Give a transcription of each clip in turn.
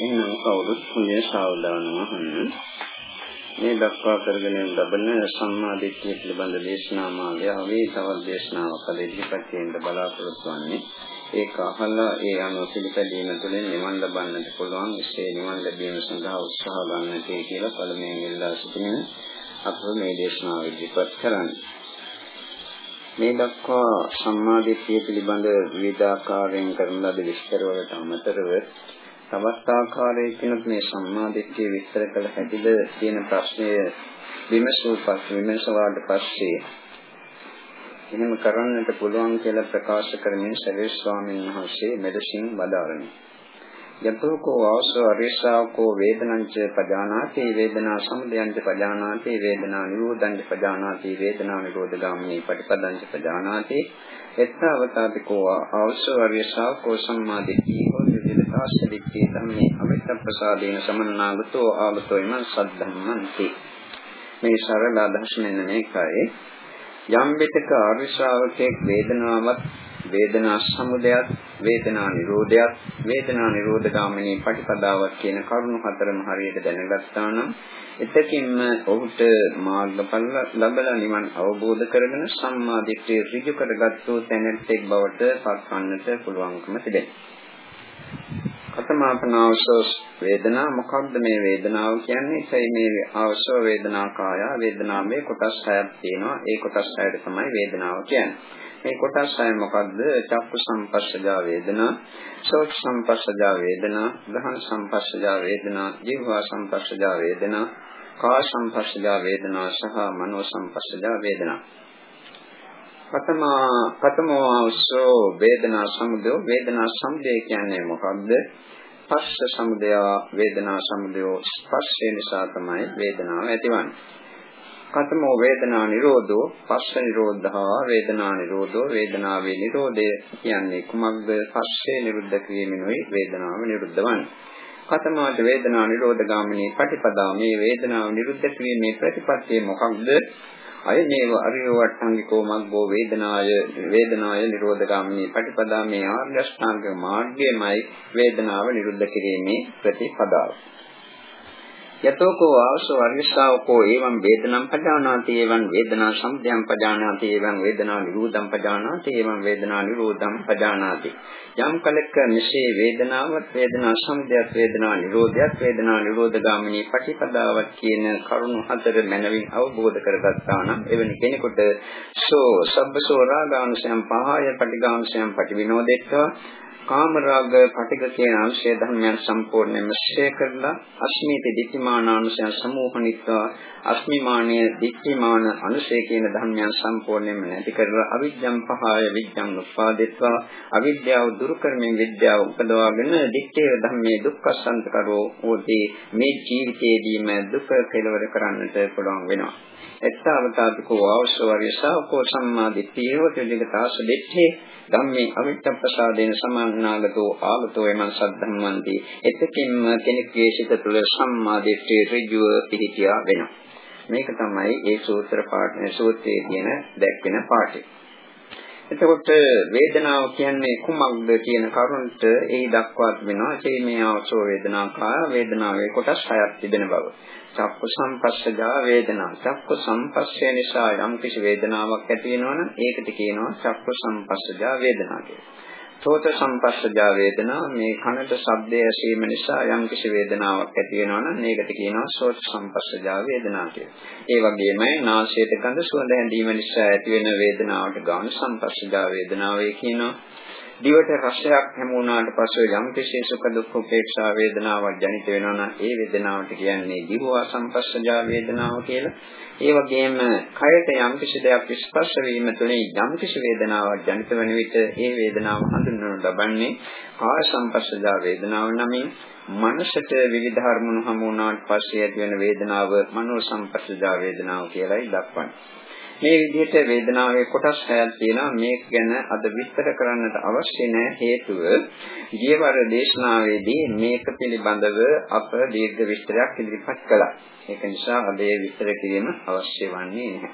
එහෙනම් කවුරුත් හොඳේ සාවධානව අහන්න. මේ දක්වා කරගෙන ලබන සම්මාදිට්ඨිය පිළිබඳ දේශනා මාලාවේ තවත් දේශනාවක් අද ඉදිරිපත් කිරීමට බලාපොරොත්තු වෙන්නේ. ඒක අහලා ඒ අනුව පිළිපැදීම තුළින් නිවන් ලබන්නට පුළුවන්. එසේ නිවන් ලැබීම සඳහා උත්සාහ ගන්නට කියලා පළමුවෙන් ඉල්ලා සිටින අප මේ දේශනාව ඉදිරිපත් කරන්නේ. මේ දක්වා සම්මාදිට්ඨිය පිළිබඳ විවිධාකාරයෙන් කරන ලද විස්තර වලට අමතරව තවත් ආකාරයකින් මේ සම්මාදිට්ඨිය විස්තර කළ හැටිද කියන ප්‍රශ්නය විමසූ පස් විමසවාට පස්සේ එහෙම කරන්නට පුළුවන් කියලා ප්‍රකාශ කරමින් සරිය ස්වාමීන් වහන්සේ මෙදසින් වදාරමි. යතෝකෝ ආසෝ අරිසාවකෝ වේදනංච පජානාති වේදනා සමුදයංච පජානාති වේදනා නිරෝධංච පජානාති වේදනා නිරෝධගාමිනී පටිපදංච පජානාති එත්තවතාපිකෝ ආසෝ අරිසාවකෝ සම්මාදිට්ඨිය ආශ්‍රිතී ධම්මේ අමිත ප්‍රසාදේන සමන්නාගතෝ ආගතෝ ඉමං සද්ධම්මන්ති මේ සරල අදහස මෙන්න මේකයි යම් විටක ආර්ය ශ්‍රාවකෙක් වේදනාවක් වේදනා සමුදයත් වේදනා නිරෝධයත් වේදනා නිරෝධගාමිනී පටිපදාවක් කියන කරුණු හතරම හරියට දැනගත්තා නම් එතකින්ම ඔහුට මාර්ගඵල ලැබලා නිවන් අවබෝධ කරගෙන සම්මා දිට්ඨිය ඍජු කරගත්තු තැනැත්තෙක් බවට පත්වන්නට පුළුවන්කම තිබෙනවා. කතමාපනාවසෝ වේදනා මොකක්ද මේ වේදනාව කියන්නේ? ඒ මේ ආවසෝ වේදනා කාය වේදනාවේ කොටස් හයක් තියෙනවා. ඒ කොටස් හයට තමයි වේදනාව කියන්නේ. මේ කොටස් හය මොකක්ද? චක්කු සංපස්සජා වේදනා, සෝත් සංපස්සජා වේදනා, ගහන සංපස්සජා වේදනා, ජීවා සංපස්සජා වේදනා, කාය සංපස්සජා වේදනා සහ මනෝ සංපස්සජා වේදනා. පතමා පතමෝ ආවසෝ වේදනා සමුදය වේදනා සමුදය කියන්නේ මොකක්ද? ස්පර්ශ සමුදය වේදනා සමුදය ස්පර්ශය නිසා තමයි වේදනාව ඇතිවන්නේ. කතමෝ වේදනා නිරෝධෝ පස්ස නිරෝධා වේදනා නිරෝධෝ වේදනාවේ නිරෝධය කියන්නේ කුමක්ද? පස්සේ නිරුද්ධ කිරීමෙනුයි වේදනාව නිරුද්ධ වන්නේ. කතමාද වේදනා නිරෝධ ගාමිනී පටිපදා මේ වේදනාව නිරුද්ධ කිරීමේ ප්‍රතිපත්තිය මොකක්ද? අයමේව අරිය වට්ටංගිකෝ මග්ගෝ වේදනාය වේදනාය නිරෝධගාමිනී පටිපදා මේ ආර්ය අෂ්ටාංග මාර්ගයමයි වේදනාව නිරුද්ධ කිරීමේ ප්‍රතිපදාව. යතෝකෝ ආසෝ අරිස්සාවකෝ එවං වේදනං පජානාති එවං වේදනා සම්දයං පජානාති එවං වේදනා නිරෝධං පජානාති එවං වේදනා නිරෝධං පජානාති. යම් කලක මෙසේ වේදනාවත් වේදනා සම්දයත් වේදනා නිරෝධයත් වේදනා නිරෝධගාමිනී පටිපදාවක් කියන කරුණු හතර මනවින් අවබෝධ කරගත්තා නම් එවැනි කෙනෙකුට සෝ සබ්බසෝ රාගාංශයන් පහය පටිගාංශයන් පටිවිනෝදෙත්වා කාමරාග පටික කියන අංශය ධර්මයන් සම්පූර්ණයෙන්ම ශේ කරලා අස්මිති දිට්ඨිමානාංශයන් සමූහනිත්වා අස්මිමානීය දිට්ඨිමාන අනුශය කියන ධර්මයන් සම්පූර්ණයෙන්ම නැති කරලා අවිජ්ජං පහය විජ්ජං උපාදිත්වා අවිද්‍යාව දුරු කරමින් විද්‍යාව උපදවාගෙන දිට්ඨිය ධර්මයේ දුක්ඛසන්ත කරෝ ඕදී මේ ජීවිතයේදීම දුක කෙලවර කරන්නට පුළුවන් වෙනවා. එත්තාවතාවකෝ ආවශ්‍යවරිසාවකෝ සම්මා දිට්ඨියව පිළිගතාස දිට්ඨේ ධම්මේ අවිත්ත ප්‍රසාදේන සමානාගතෝ ආගතෝ එමන් සද්ධම්මන්ති. එතකින්ම කෙනෙකුගේ සිත තුළ සම්මා දිට්ඨිය ඍජුව පිහිටියා වෙනවා. මේක තමයි ඒ සූත්‍ර පාඨ සූත්‍රයේ තියෙන දැක්වෙන පාඩේ එතකොට වේදනාව කියන්නේ කුමක්ද කියන කරුණට එහි දක්වා වෙනවා. චේමේ ආසෝ වේදනා කාය වේදනාවේ කොටස් හයක් තිබෙන බව. චක්කු සංපස්සජා වේදනා. චක්කු සංපස්සය නිසා යම් කිසි වේදනාවක් ඇති වෙනවනම් ඒකට කියනවා චක්කු සංපස්සජා වේදනා කියලා. සෝත සංපස්සජා වේදනා මේ කනට ශබ්දය ඇසීම නිසා යම්කිසි වේදනාවක් ඇති වෙනවා නම් මේකට කියනවා සෝත සංපස්සජා වේදනා කියලා. ඒ වගේමයි නාසයට ගඳ සුවඳ හැඳීම නිසා ඇති වෙන වේදනාවට ගාන සංපස්සජා වේදනාවේ කියනවා. දිවට රසයක් හැමුණාට පස්සේ යම් කිසි සුඛ දුක්ඛ උපේක්ෂා වේදනාවක් ජනිත වෙනවා නම් ඒ වේදනාවට කියන්නේ දිවවා සංපස්සජා වේදනාව කියලා. ඒ වගේම කයට යම් කිසි දෙයක් ස්පර්ශ වීම තුළින් යම් කිසි වේදනාවක් ජනිත වන විට ඒ වේදනාව හඳුන්වනු ලබන්නේ කාය සංපස්සජා වේදනාව නමින් මනසට විවිධ අරමුණු හමු වුණාට පස්සේ ඇති වෙන වේදනාව මනෝ සංපස්සජා වේදනාව කියලායි දක්වන්නේ. මේ විදිහට වේදනාවේ කොටස් හයක් තියෙනවා මේක ගැන අද විස්තර කරන්නට අවශ්‍ය නැහැ හේතුව ගියවර දේශනාවේදී මේක පිළිබඳව අප දීර්ඝ විස්තරයක් ඉදිරිපත් කළා. ඒක නිසා අද ඒ විස්තර කිරීම අවශ්‍ය වන්නේ නැහැ.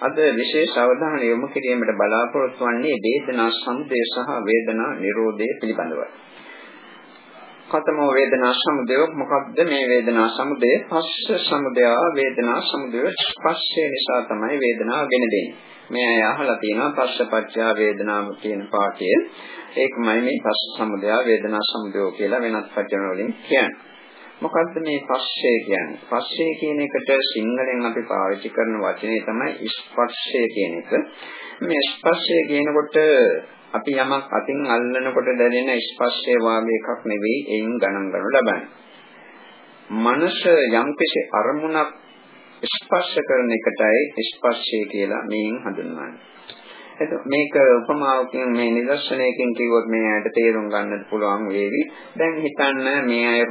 අද විශේෂ අවධානය යොමු කිරීමට බලාපොරොත්තු වන්නේ වේදනා සමුදය සහ වේදනා නිරෝධය පිළිබඳවයි. කතමෝ වේදනා සමුදය මොකක්ද මේ වේදනා සමුදය? පස්ස සමුදය වේදනා සමුදය. ස්පර්ශය නිසා තමයි වේදනාව ගෙන දෙන්නේ. මේ අය අහලා තියෙනවා පස්සපච්චය වේදනාව කියන පාඩය. ඒකමයි මේ පස්ස සමුදය වේදනා සමුදය කියලා වෙනත් වචන වලින් කියන්නේ. මොකද්ද මේ පස්සේ කියන්නේ? පස්සේ කියන එකට සිංහලෙන් අපි පාවිච්චි කරන වචනේ තමයි ස්පර්ශය කියන එක. මේ ස්පර්ශය කියනකොට අපි යමක් අතින් අල්ලනකොට දැනෙන ස්පර්ශය වාගේ එකක් නෙවෙයි එයින් ගණන් ගන්න ලබන්නේ. මනස යම්කිසි අරමුණක් ස්පර්ශ කරන එකටයි ස්පර්ශය කියලා මේන් හඳුන්වන්නේ. එතකොට මේක උපමාවකින් මේ නිදර්ශනයකින් කිව්වොත් මේ ඇයට තේරුම් ගන්නත් පුළුවන් වේවි. දැන් හිතන්න මේ අය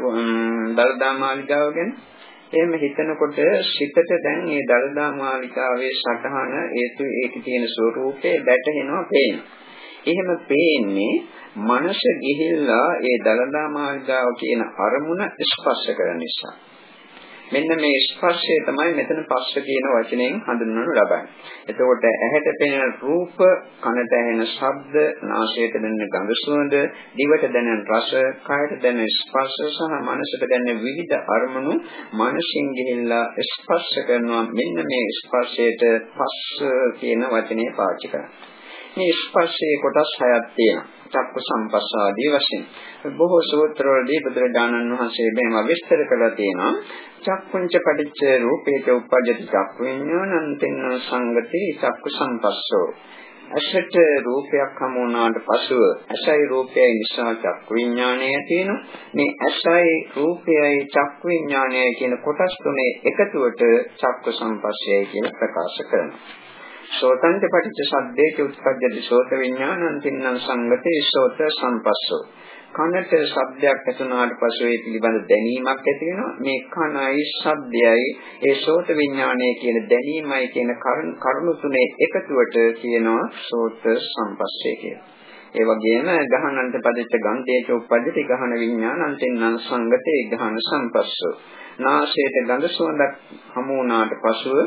දල්දා මාලිගාව ගැන එහෙම හිතනකොට සිතට දැන් මේ දල්දා මාලිකාවේ සටහන ඒතු ඒකේ තියෙන ස්වરૂපේ වැටහෙනවා පේනවා. එහෙම පේන්නේ මනස ගිහිල්ලා ඒ දලදා මාර්ගාව කියන අරමුණ ස්පර්ශ කරන නිසා. මෙන්න මේ ස්පර්ශය තමයි මෙතන පස්ස කියන වචනයෙන් හඳුන්වනු ලබන්නේ. එතකොට ඇහැට පෙනෙන රූප, කනට ඇහෙන ශබ්ද, නාසයට දැනෙන ගඳ සුවඳ, දිවට දැනෙන රස, කයට දැනෙන ස්පර්ශ සහ මනසට දැනෙන විවිධ අරමුණු මනසින් ගිහිල්ලා ස්පර්ශ කරනවා. මෙන්න මේ ස්පර්ශයට පස්ස කියන වචනේ පාවිච්චි කරනවා. මේ ස්පර්ශයේ කොටස් හයක් තියෙනවා. චක්ක සම්පස්සාදී වශයෙන්. බොහෝ සූත්‍රවලදී බුදුරජාණන් වහන්සේ මේව විස්තර කරලා තියෙනවා. චක්කුංච පටිච්ච රූපේච උප්පජ්ජති චක්ඛු විඤ්ඤාණං තින්න සංගති චක්ක සම්පස්සෝ. ඇසට රූපයක් හමු වුණාට පසුව ඇසයි රූපයයි නිසා චක්කු විඥානය තියෙනවා මේ ඇසයි රූපයයි චක්කු විඥානයයි කියන කොටස් තුනේ එකතුවට චක්ක සම්පස්සයයි කියලා ප්‍රකාශ කරනවා සෝතංච පටිච්ච සද්දේච උත්පජ්ජති සෝත විඥානං තින්නම් සංගතේ සෝත සම්පස්සෝ. කනට ශබ්දයක් ඇසුනාට පසු ඒ පිළිබඳ දැනීමක් ඇති වෙනවා. මේ කනයි ශබ්දයයි ඒ සෝත විඥානය කියන දැනීමයි කියන කරුණු තුනේ එකතුවට කියනවා සෝත සම්පස්සේ කියලා. ඒ වගේම ගහනන්ත පදිච්ච ගන්ධේච උප්පජ්ජති ගහන විඥානං තින්නම් සංගතේ ගහන සම්පස්සෝ. නාසයට ගඳ සුවඳක් හමු වුණාට පසුව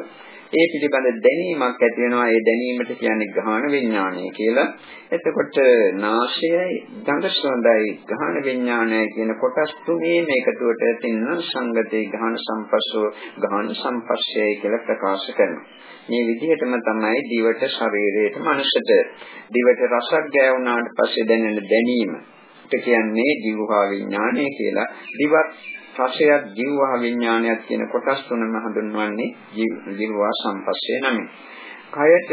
ඒ පිළිබඳ දැනීමක් ඇති වෙනවා. ඒ දැනීමට කියන්නේ ගහන විඥානය කියලා. එතකොට නාසයයි ගඳ සුවඳයි ගහන විඥානයයි කියන කොටස් තුනේ මේකතුවට තින්න සංගතේ ගහන සම්පස්සෝ ගහන සම්පස්සයයි කියලා ප්‍රකාශ කරනවා. මේ විදිහටම තමයි දිවට ශරීරයට මනසට දිවට රසක් ගෑවුනාට පස්සේ දැනෙන දැනීම කියන්නේ ජීවහා විඥානය කියලා. දිවත් රසයක් ජීවහා විඥානයක් කියන කොටස් තුනම හඳුන්වන්නේ ජීවහා සම්පස්සේ නමින්. කයට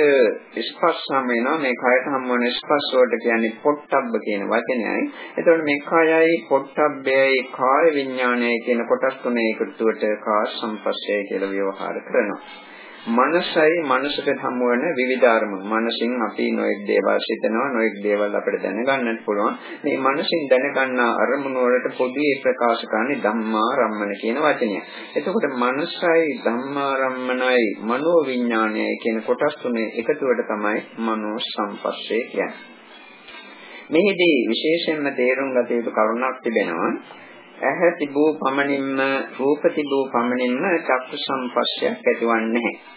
ස්පර්ශම් වෙනවා මේ කයට හම් වෙන ස්පර්ශ වලට කියන්නේ පොට්ටබ්බ කියන වචනයයි. එතකොට මේ කයයි පොට්ටබ්බයයි කාය විඥානයයි කියන කොටස් තුන එකතුවට කාය සම්පස්සය කියලා ව්‍යවහාර කරනවා. මනසයි මනසට හමු වෙන විවිධ අරමුණු. මනසින් අපි නොඑක් දේවල් සිතනවා, නොඑක් දේවල් අපිට දැනගන්නත් පුළුවන්. මේ මනසින් දැනගන්න අරමුණු වලට පොදුවේ ප්‍රකාශ කරන්නේ ධම්මා රම්මන කියන වචනය. එතකොට මනසයි ධම්මා රම්මනයි මනෝ විඥානයයි කියන කොටස් තුනේ එකතුවට තමයි මනෝ සම්පස්සේ කියන්නේ. මෙහිදී විශේෂයෙන්ම තේරුම් ගත යුතු කරුණක් තිබෙනවා. ඇහැ තිබූ පමණින්ම රූප තිබූ පමණින්ම චක්කු සම්පස්සයක් ඇතිවන්නේ නැහැ.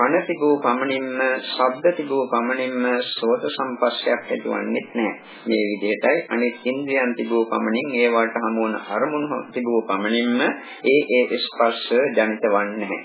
කන තිබූ පමණින්ම ශබ්ද තිබූ පමණින්ම සෝත සම්පස්සයක් ඇතිවන්නේ නැහැ. මේ විදිහටයි අනිත් ඉන්ද්‍රියන් තිබූ පමණින් ඒවට හමු වන අරමුණු තිබූ පමණින්ම ඒ ඒ ස්පර්ශ ජනිත වන්නේ නැහැ.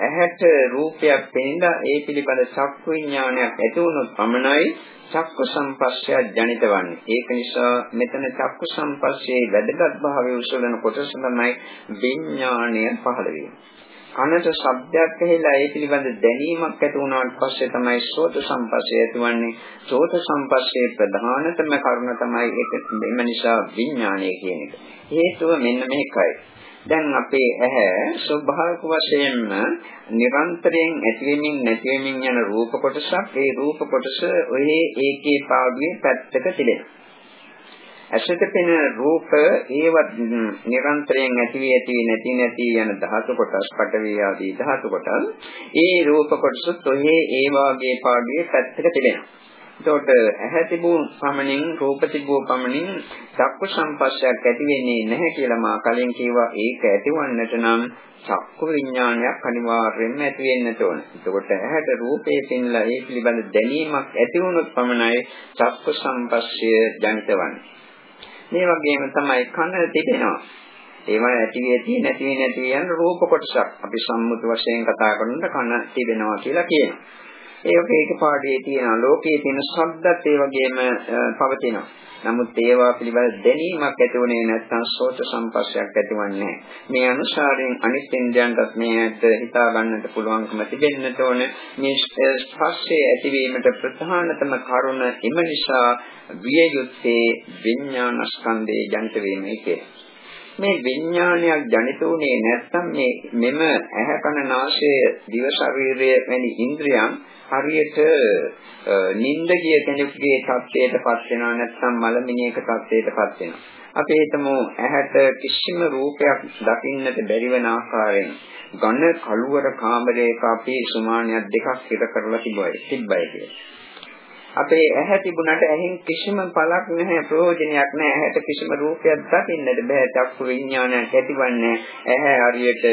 ඇහැට රූපයක් පෙනිලා ඒ පිළිබඳ චක්කු විඥානයක් ඇති වුණොත් පමණයි චක්කු සම්පස්සය ජනිත වන්නේ. ඒක නිසා මෙතන චක්කු සම්පස්සේ වැදගත් භාවය උසලන කොටස තමයි විඥාණය පහළ වෙන්නේ. කනට ශබ්දයක් ඇහිලා ඒ පිළිබඳ දැනීමක් ඇති වුණාට පස්සේ තමයි සෝත සම්පස්සේ ඇතිවන්නේ. සෝත සම්පස්සේ ප්‍රධානතම කරුණ තමයි ඒක එම නිසා විඥානය කියන එක. හේතුව මෙන්න මේකයි. දැන් අපේ ඇහැ ස්වභාවික වශයෙන්ම නිරන්තරයෙන් ඇතිවෙමින් නැතිවෙමින් යන රූප කොටසක් ඒ රූප කොටස ඔහේ ඒකේ පාඩුවේ පැත්තක තිබෙනවා. ඇසට පෙනෙන රූප ඒවත් නිරන්තරයෙන් ඇති වී ඇති නැති නැති යන ධාතු කොටස් පටවිය ආදී ධාතු කොටස් ඒ රූප කොටසත් ඔහේ ඒ වාගේ පාඩුවේ පැත්තක තිබෙනවා. එතකොට ඇහැ තිබූ පමණින් රූප තිබූ පමණින් චක්කු සම්පස්සයක් ඇති වෙන්නේ නැහැ කියලා මා කලින් කිව්වා ඒක ඇතිවන්නට නම් චක්කු විඥානයක් අනිවාර්යයෙන්ම ඇති වෙන්නට ඕන. එතකොට ඇහැට රූපේ පෙන්ලා ඒ පිළිබඳ දැනීමක් ඇති වුණොත් පමණයි චක්කු සම්පස්සය ජනිත වන්නේ. මේ වගේම තමයි කන තිබෙනවා. ඒවා ඇති වෙති නැති වෙ නැති යන රූප කොටසක්. අපි සම්මුත වශයෙන් කතා කරනකොට කන තිබෙනවා කියලා කියනවා. ඒක ඒක පාඩේ තියෙන ලෝකයේ තියෙන ශබ්දත් ඒ වගේම පවතිනවා. නමුත් ඒවා පිළිබඳ දැනීමක් ඇතිවුණේ නැත්නම් සෝත සම්පස්සයක් ඇතිවන්නේ මේ අනුසාරයෙන් අනිත් ඉන්ද්‍රයන්ටත් මේකට හිතා ගන්නට පුළුවන්කම තිබෙන්නට ඕන මේ ස්පර්ශයේ ඇතිවීමට ප්‍රධානතම කරුණ එම නිසා විය යුත්තේ විඥානස්කන්ධයේ ජනිත වීමයි කියලා. මේ විඥානයක් ජනිත වුණේ නැත්නම් මේ මෙම ඇහැ කන නාසය දිව ශරීරය වැනි ඉන්ද්‍රියන් හරියට නිින්ද ගිය කෙනෙකුගේ තත්ත්වයටපත් වෙනවා නැත්නම් මලමිණියක තත්ත්වයටපත් වෙනවා. අපි හිතමු ඇහැට කිසිම රූපයක් දකින්නට බැරි වෙන ආකාරයෙන් ඝන කළුවර කාමරයක අපි සුමානියක් දෙකක් හිර කරලා තිබුණා තිබ්බයි කියලා. අපේ ඇහැ තිබුණාට ඇහෙන් කිසිම පළක් නැහැ ප්‍රයෝජනයක් නැහැ. ඇහැට කිසිම රූපයක් දකින්නට බෑ. චක්කු විඥානයක් ඇතිවන්නේ ඇහැ හරියට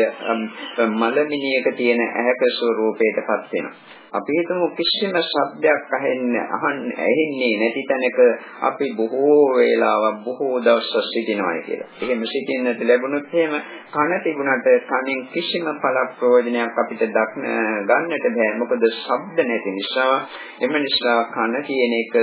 මලමිනියක තියෙන ඇහැක ස්වરૂපයටපත් වෙනවා. අපි හිතමු කිසිම ශබ්දයක් අහෙන්නේ අහන්නේ ඇහෙන්නේ නැති තැනක අපි බොහෝ වේලාවක් බොහෝ දවස් සිටිනවා කියලා. එහෙම සිටින්නට ලැබුණොත් එහෙම කන තිබුණට කනෙන් කිසිම පළක් ප්‍රයෝජනයක් අපිට දක්න ගන්නට බෑ. මොකද ශබ්ද නැති නිසා. එම නිසා කන කියන එක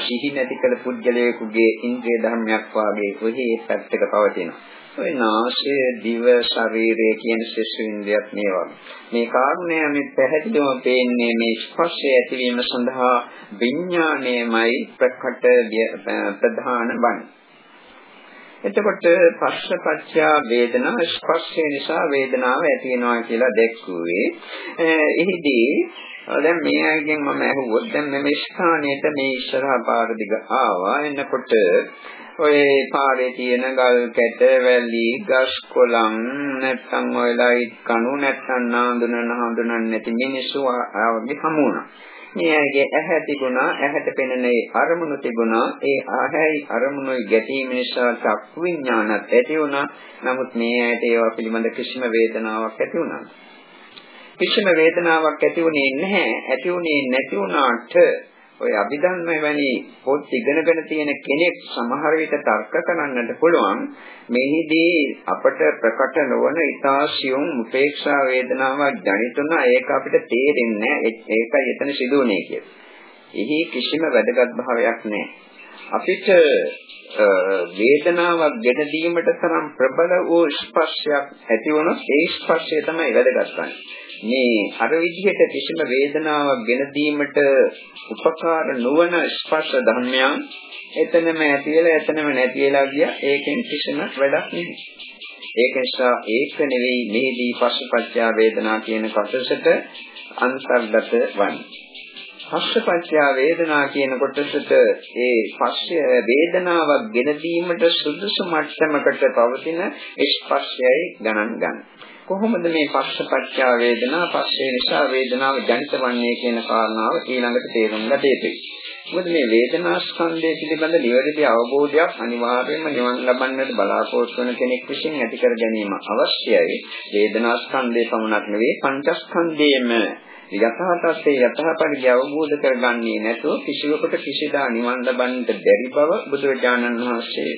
සිහි නැති කළ පුද්ගලයෙකුගේ ඉන්ද්‍රිය ධර්මයක් වාගේ ඔහි පැත්තක පවතිනවා. ඔය නාසය දිව ශරීරය කියන ශිෂ්‍ය ඉන්ද්‍රියත් මේ වගේ. මේ කාරණය මේ පැහැදිලිවම පේන්නේ මේ ස්පර්ශය ඇතිවීම සඳහා විඥාණයමයි ප්‍රකට ප්‍රධාන වන්නේ. එතකොට පස්සපච්චා වේදනා ස්පර්ශය නිසා වේදනාව ඇති වෙනවා කියලා දැක්කුවේ. එහිදී දැන් මේ අයගෙන් මම අහුවොත් දැන් මේ ස්ථානයේට මේ ඉස්සරහා පාර දිග ආවා එනකොට ඔය පාරේ තියෙන ගල් කැට වැලි ගස් කොළන් නැත්තම් ඔය ලයිට් කණු නැත්තම් නාඳුනන හඳුනන්නේ නැති මිනිස්සු ආවගේ හමු වුණා. මේ අයගේ ඇහැ තිබුණා ඇහැට පෙනෙන අරමුණු තිබුණා ඒ ඇහැයි අරමුණුයි ගැටීම නිසා චක්කු විඥානත් ඇති වුණා. නමුත් මේ ඇයට ඒවා පිළිබඳ කිසිම වේදනාවක් ඇති වුණා. කිසිම වේදනාවක් ඇති වුණේ නැහැ. ඇති වුණේ නැති වුණාට ඔය අභිධර්ම වැනි පොත් ඉගෙනගෙන තියෙන කෙනෙක් සමහර විට තර්ක කරන්නට පුළුවන් මෙහිදී අපට ප්‍රකට නොවන ඊතාසියුම් උපේක්ෂා වේදනාවක් ජනිතුන ඒක අපිට තේරෙන්නේ ඒකයි එතන සිදුවන්නේ කියලා. එහි කිසිම වැදගත් භාවයක් නැහැ. අපිට වේදනාවක් ගෙන දීමට තරම් ප්‍රබල වූ ස්පර්ශයක් ඇති වුණොත් ඒ ස්පර්ශය තමයි වැදගත් වන්නේ. මේ අර විදිහට කිසිම වේදනාවක් ගෙන දීමට උපකාර නොවන ස්පර්ශ ධර්මයන් එතනම ඇතිලා එතනම නැතිලා ගියා ඒකෙන් කිසිම වැඩක් නැහැ. ඒක නිසා ඒක නෙවෙයි මේදී පස්සපච්චා වේදනා කියන කොටසට අන්තර්ගත වන්නේ. පස්සපච්චා වේදනා කියන කොටසට ඒ පස්ස වේදනාවක් ගෙන දීමට සුදුසු මට්ටමකට පවතින ස්පර්ශයයි ගණන් ගන්න. කොහොමද මේ පස්සපච්චා වේදනා පස්සේ නිසා වේදනාව ජනිත වන්නේ කියන කාරණාව ඊළඟට තේරුම් ගත යුතුයි. මොකද මේ වේදනා ස්කන්ධය පිළිබඳ නිවැරදි අවබෝධයක් අනිවාර්යයෙන්ම නිවන් ලබන්නට බලාපොරොත්තු වන කෙනෙක් විසින් ඇති කර ගැනීම අවශ්‍යයි. වේදනා ස්කන්ධය පමණක් නෙවෙයි පංචස්කන්ධයේම යථා තත්ත්වයේ යථාපරිදි අවබෝධ කරගන්නේ නැතුව කිසිවකට කිසිදා නිවන් ලබන්නට බැරි බව බුදුරජාණන් වහන්සේ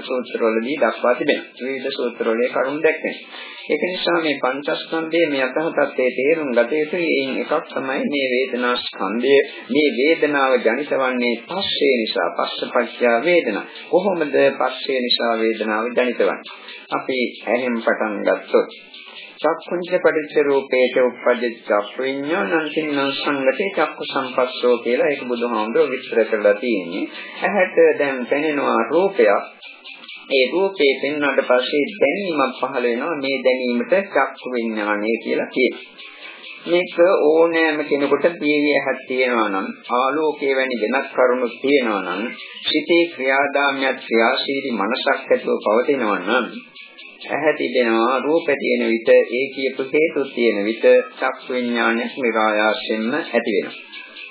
සූත්‍රවලදී දක්වා තිබෙනවා. විවිධ සූත්‍රවලේ කරුණු දැක්වෙනවා. ඒක නිසා මේ පංචස්කන්ධයේ මේ යථාතත්ත්වයේ තේරුම් ගත යුතුයි. එයින් එකක් තමයි මේ වේදනා ස්කන්ධය. මේ වේදනාව ජනිතවන්නේ පස්සේ නිසා පස්සපච්චය වේදනා. කොහොමද පස්සේ නිසා වේදනාව ජනිතවන්නේ? අපි ඇහෙන් පටන් ගත්තොත් චක්කුංච පටිච්ච රූපේට උප්පජ්ජ චක්ඛු විඤ්ඤාණං සින්නං සංගතේ චක්කු සම්පස්සෝ කියලා ඒක බුදුහාමුදුරුවෝ විස්තර කරලා තියෙන්නේ. ඇහැට දැන් පෙනෙනවා රූපයක් ඒ රූපේ පෙන්වන්නට පස්සේ දැනීමක් පහළ වෙනවා මේ දැනීමට චක්කු විඥානය කියලා කියනවා. මේක ඕනෑම කෙනෙකුට පියවිය හැක් තියෙනවා නම් ආලෝකයේ වැනි වෙනස් කරුණු තියෙනවා නම් සිතේ ක්‍රියාදාමයක් ක්‍රියාශීලී මනසක් ඇතුව පවතිනවා නම් ඇහැ තිබෙනවා රූප තියෙන විට ඒ කියපු හේතු තියෙන විට චක්කු විඥානය නිරායාසයෙන්ම ඇති වෙනවා.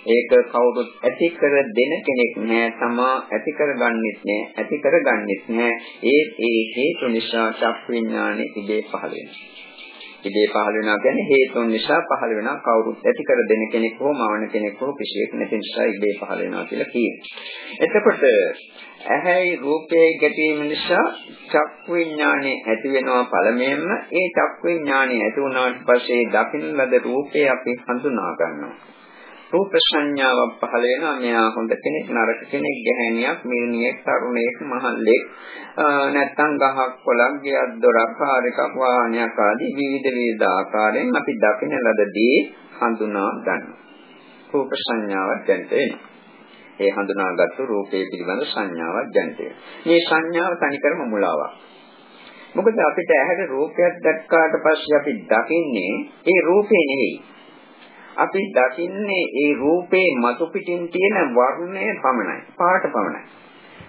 ඒක කවුරුත් ඇති කර දෙන කෙනෙක් නෑ තමා ඇති කරගන්නෙත් නෑ ඇති කරගන්නෙත් නෑ ඒ ඒ හේතු නිසා චක්ඛ විඥානෙ ඉබේ පහළ වෙනවා. ඉබේ පහළ වෙනවා කියන්නේ හේතුන් නිසා පහළ වෙනවා. කවුරුත් ඇති කර දෙන කෙනෙක් හෝ මවන කෙනෙක් හෝ කිසියෙක් නැති නිසා ඉබේ පහළ වෙනවා කියලා කියනවා. එතකොට ඇහැයි රූපයයි ගැටීම නිසා චක්කු විඥානය ඇති වෙනවා පළමුවෙන්ම. ඒ චක්කු විඥානය ඇති වුණාට පස්සේ දකින්න ලද රූපේ අපි හඳුනා ගන්නවා. රූප සංඥාවක් පහළ වෙනවා. මෙයා හොඳ කෙනෙක් නරක කෙනෙක් ගැහණියක් මිනිහෙක් තරුණයෙක් මහල්ලෙක් නැත්තම් ගහක් කොළක් ගියක් දොරක් කාර් එකක් වාහනයක් ආදී විවිධ විවිධ ආකාරයෙන් අපි දකින ලදදී හඳුනා ගන්නවා. රූප සංඥාවක් දැනට එනවා. ඒ හඳුනාගත්තු රූපේ පිළිබඳ සංඥාවක් දැනට මේ සංඥාව තනිකරම මුලාවක්. මොකද අපිට ඇහැට රූපයක් දැක්කාට පස්සේ අපි දකින්නේ ඒ රූපේ නෙවෙයි. අපි දකින්නේ ඒ රූපේ මතු පිටින් තියෙන වර්ණය පමණයි පාට පමණයි.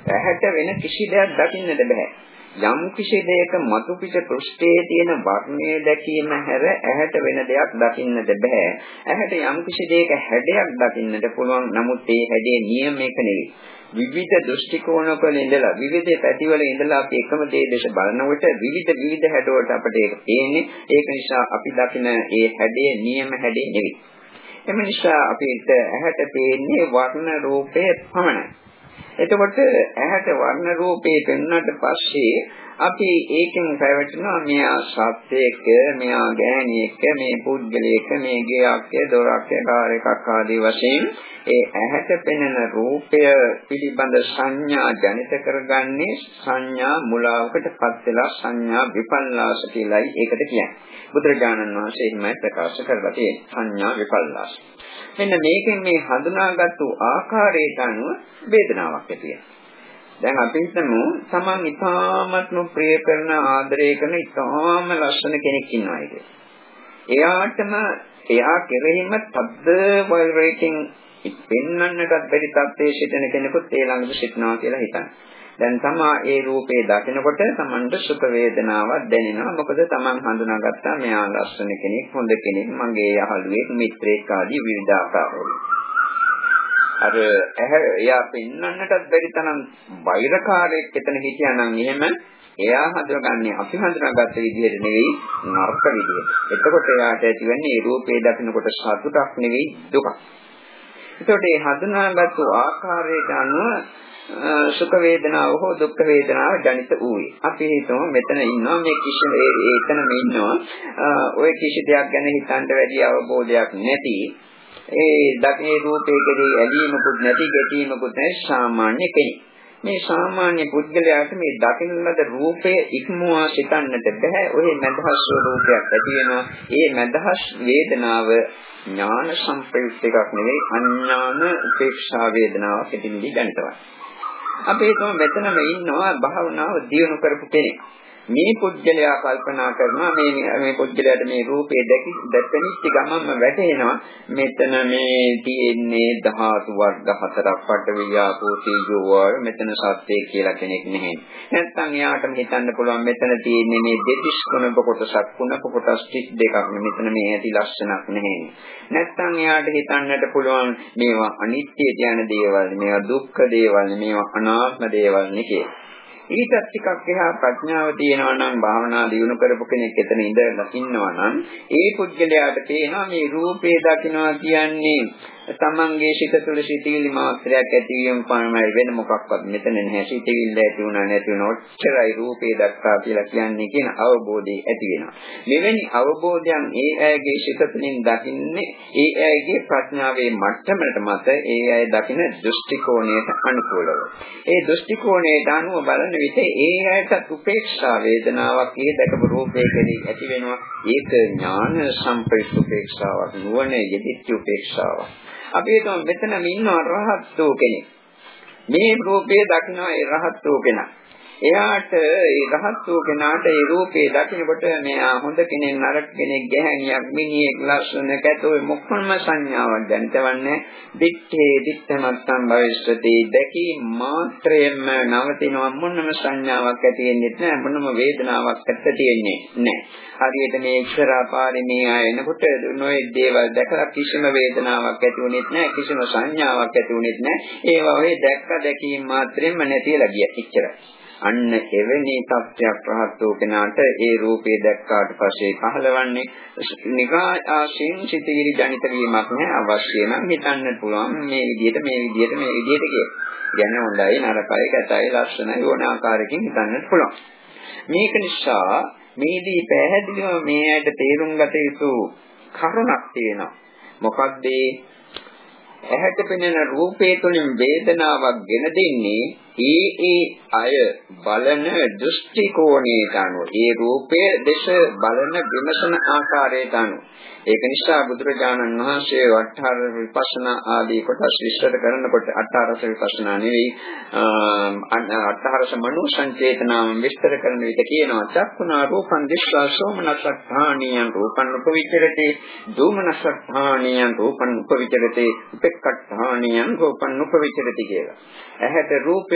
ඇහැට වෙන කිසි දෙයක් දකින්නට බෑ. යම් කිසි දෙයක මතු පිට පෘෂ්ඨයේ තියෙන වර්ණය දැකීම හැර ඇහැට වෙන දෙයක් දකින්නට බෑ. ඇහැට යම් කිසි දෙයක හැඩයක් දකින්නට පුළුවන්. නමුත් ඒ හැඩේ නියමයක නෙවෙයි. විවිධ දෘෂ්ටි කෝණවල ඉඳලා විවිධ පැතිවල ඉඳලා අපි එකම දේ දැස බලනකොට විවිධ විවිධ හැඩවලට අපිට ඒක පේන්නේ. ඒක නිසා අපි දකින ඒ හැඩේ නියම හැඩේ නෙවෙයි. එම නිසා අපිට ඇහැට පේන්නේ වර්ණ රූපය පමණයි. එතකොට ඇහැට වර්ණ රූපේ පෙන්වන්නට පස්සේ අපි ඒකෙන් පැවැටෙනවා මෙයා සත්‍යයක මෙයා ගෑණියෙක් මේ පුද්ගලයෙක් මේ ගයක් දොරක් කාර් එකක් ආදී වශයෙන් ඒ ඇහැට පෙනෙන රූපය පිළිබඳ සංඥා ජනිත කරගන්නේ සංඥා මුලාවකටපත් වෙලා සංඥා විපල්ලාස කියලායි ඒකට කියන්නේ. බුදුරජාණන් වහන්සේ එහෙමයි ප්‍රකාශ කරලා තියෙන්නේ. සංඥා විපල්ලාස. මෙන්න මේකෙන් මේ හඳුනාගත්තු ආකාරයට අනුව වේදනාවක් ඇති වෙනවා. දැන් අපි හිතමු Taman ඉතාමත්ම ප්‍රිය කරන ආදරය කරන ඉතාම ලස්සන කෙනෙක් ඉන්නවා කියලා. එයාටම එයා කෙරෙහිම තද්ද වෛරයෙන් පෙන්වන්නටත් බැරි තත්ත්වයේ සිටින කෙනෙකුත් ඒ ළඟට සිටිනවා කියලා හිතන්න. දැන් තමා ඒ රූපේ දකිනකොට තමන්ට සුඛ වේදනාවක් දැනෙනවා. මොකද තමන් හඳුනාගත්තා මෙයා ලස්සන කෙනෙක්, හොඳ කෙනෙක්, මගේ යහළුවෙක්, මිත්‍රයෙක් ආදී විවිධ ආකාරවල. අර ඇහැ එයා පෙන්වන්නටත් බැරි තරම් වෛරකාරයෙක් එතන හිටියානම් එහෙම එයා හඳුනගන්නේ අපි හඳුනාගත්ත විදිහට නෙවෙයි නරක විදිහට. එතකොට එයාට ඇතිවන්නේ ඒ රූපේ දකිනකොට සතුටක් නෙවෙයි දුකක්. එතකොට මේ හඳුනාගත්තු ආකාරයට අනුව සුඛ වේදනාව හෝ දුක්ඛ වේදනාව ජනිත වූයේ. අපි හිතමු මෙතන ඉන්නවා මේ කිසි ඒතනම ඉන්නවා. ඔය කිසි දෙයක් ගැන හිතන්න වැඩි අවබෝධයක් නැති ඒ දකිනේ රූපේ කෙරෙහි ඇලීමකුත් නැති ගැටීමකුත් නැති සාමාන්‍ය කෙනෙක්. මේ සාමාන්‍ය පුද්ගලයාට මේ දකින්න ලද රූපය ඉක්මවා සිතන්නට බෑ. ඔය මදහස් රූපයක් ඇති වෙනවා. ඒ මදහස් වේදනාව ඥාන සම්ප්‍රයුක්ත එකක් නෙවෙයි අඥාන උපේක්ෂා වේදනාවක් ඇතිවෙන්නේ දැනටවත්. අපි හිතමු මෙතනම ඉන්නවා භාවනාව දියුණු කරපු කෙනෙක්. මේ පුජ්‍යලයා කල්පනා කරනවා මේ මේ පුජ්‍යලයාට මේ රූපේ දැකි දැකෙනිච්ච ගමන්ම වැටෙනවා මෙතන මේ තියෙන්නේ ධාතු වර්ග හතරක් පට වියාපෝ තීජෝ වාය මෙතන සත්‍යය කියලා කෙනෙක් නැහැ. නැත්නම් එයාට හිතන්න පුළුවන් මෙතන තියෙන්නේ මේ දෙතිස් කුණප කොටසක් කුණප කොටස් 32ක් මෙතන මේ ඇති ලක්ෂණක් නැහැ. නැත්නම් එයාට හිතන්නට පුළුවන් මේවා අනිත්‍ය කියන දේවල් මේවා දුක්ඛ දේවල් මේවා අනාත්ම දේවල් නේ කියලා. ඊටත් ටිකක් එහා ප්‍රඥාව තියෙනවා නම් භාවනා දියුණු කරපු කෙනෙක් එතන ඉඳලා ඉන්නවා නම් ඒ පුද්ගලයාට පේනවා මේ රූපේ දකින්නවා කියන්නේ තමන්ගේ සිත තුළ සිටිවිලි මාත්‍රයක් ඇතිවීම පමණයි වෙන මොකක්වත් මෙතන නැහැ. සිටිවිල්ල ඇති වුණා නැති වුණා. ඔච්චරයි රූපේ දක්වා කියලා කියන්නේ කියන අවබෝධය ඇති වෙනවා. මෙවැනි අවබෝධයන් ඒ අයගේ සිත තුළින් දකින්නේ ඒ අයගේ ප්‍රඥාවේ මට්ටමකට මත ඒ අය දකින දෘෂ්ටි කෝණයට අනුකූලව. ඒ දෘෂ්ටි කෝණයට අනුව බලන විට ඒ අයට උපේක්ෂා වේදනාවක් ඒ දැකපු රූපේ කෙරෙහි ඇති වෙනවා. ඒක ඥාන සම්ප්‍රයුක්ත උපේක්ෂාවක් නුවණ යෙදිච්ච උපේක්ෂාවක්. අපි හිතමු මෙතනම ඉන්නවා රහත් වූ කෙනෙක්. මේ රූපයේ දකින්න ඒ රහත් වූ කෙනා. එයාට ඒ රහත් වූ කෙනාට ඒ රූපේ දකිනකොට මෙයා හොඳ කෙනෙක් නරක කෙනෙක් ගැහණියක් මිනිහෙක් ලස්සන කැතෝ මොකක්ම සංඥාවක් දැනතවන්නේ දිත්තේ දිත්තමත්තම් භවිෂ්‍යති දැකි මාත්‍රයෙන්ම නවතිනවා. මොනම සංඥාවක් ඇති වෙන්නේ නැහැ. මොනම වේදනාවක් ඇත්ත තියෙන්නේ නැහැ. හරියට මේ ඉස්සරහා පාරේ මේ ආය එනකොට නොයේ දේවල් දැකලා කිසිම වේදනාවක් ඇති වුණෙත් නැහැ. කිසිම සංඥාවක් ඇති වුණෙත් නැහැ. ඒවා ඔය දැක්ක දැකීම මාත්‍රයෙන්ම නැතිලා ගියා. ඉච්චරයි. අන්න එවැනි තත්ත්වයක් රහත් වූ කෙනාට ඒ රූපේ දැක්කාට පස්සේ පහළවන්නේ නිකා ආශීන් සිතවිලි ජනිත වීමක් නෑ අවශ්‍ය නම් හිතන්න පුළුවන් මේ විදිහට මේ විදිහට මේ විදිහට කියලා. ගැන හොඳයි නරකයි කැතයි ලස්සනයි ඕන ආකාරයකින් හිතන්නත් පුළුවන්. මේක නිසා මේදී පැහැදිලිව මේ ඇයිද තේරුම් ගත යුතු කරුණක් තියෙනවා. මොකක්ද ඇහැට පෙනෙන රූපේ තුලින් වේදනාවක් ගෙන දෙන්නේ ඒ ඒ අය බලන දෘෂ්ටි කෝණයට අනුව ඒ රූපයේ දේශ බලන විමසන ආකාරයට අනුව ඒක නිසා බුදුරජාණන් වහන්සේ වට්ටාර විපස්සනා ආදී කොටස් විස්තර කරනකොට අට්ඨාරස විපස්සනා නෙවෙයි අට්ඨාරස මනෝ සංචේතනාව විස්තර කරන විට කියනවා චක්කුණා රූපං දිස්වා සෝමනස්සත්ථානියං රූපං උපවිචරති දූමනස්සත්ථානියං රූපං උපවිචරති උපෙක්ඛත්ථානියං රූපං උපවිචරති කියලා. ඇහැට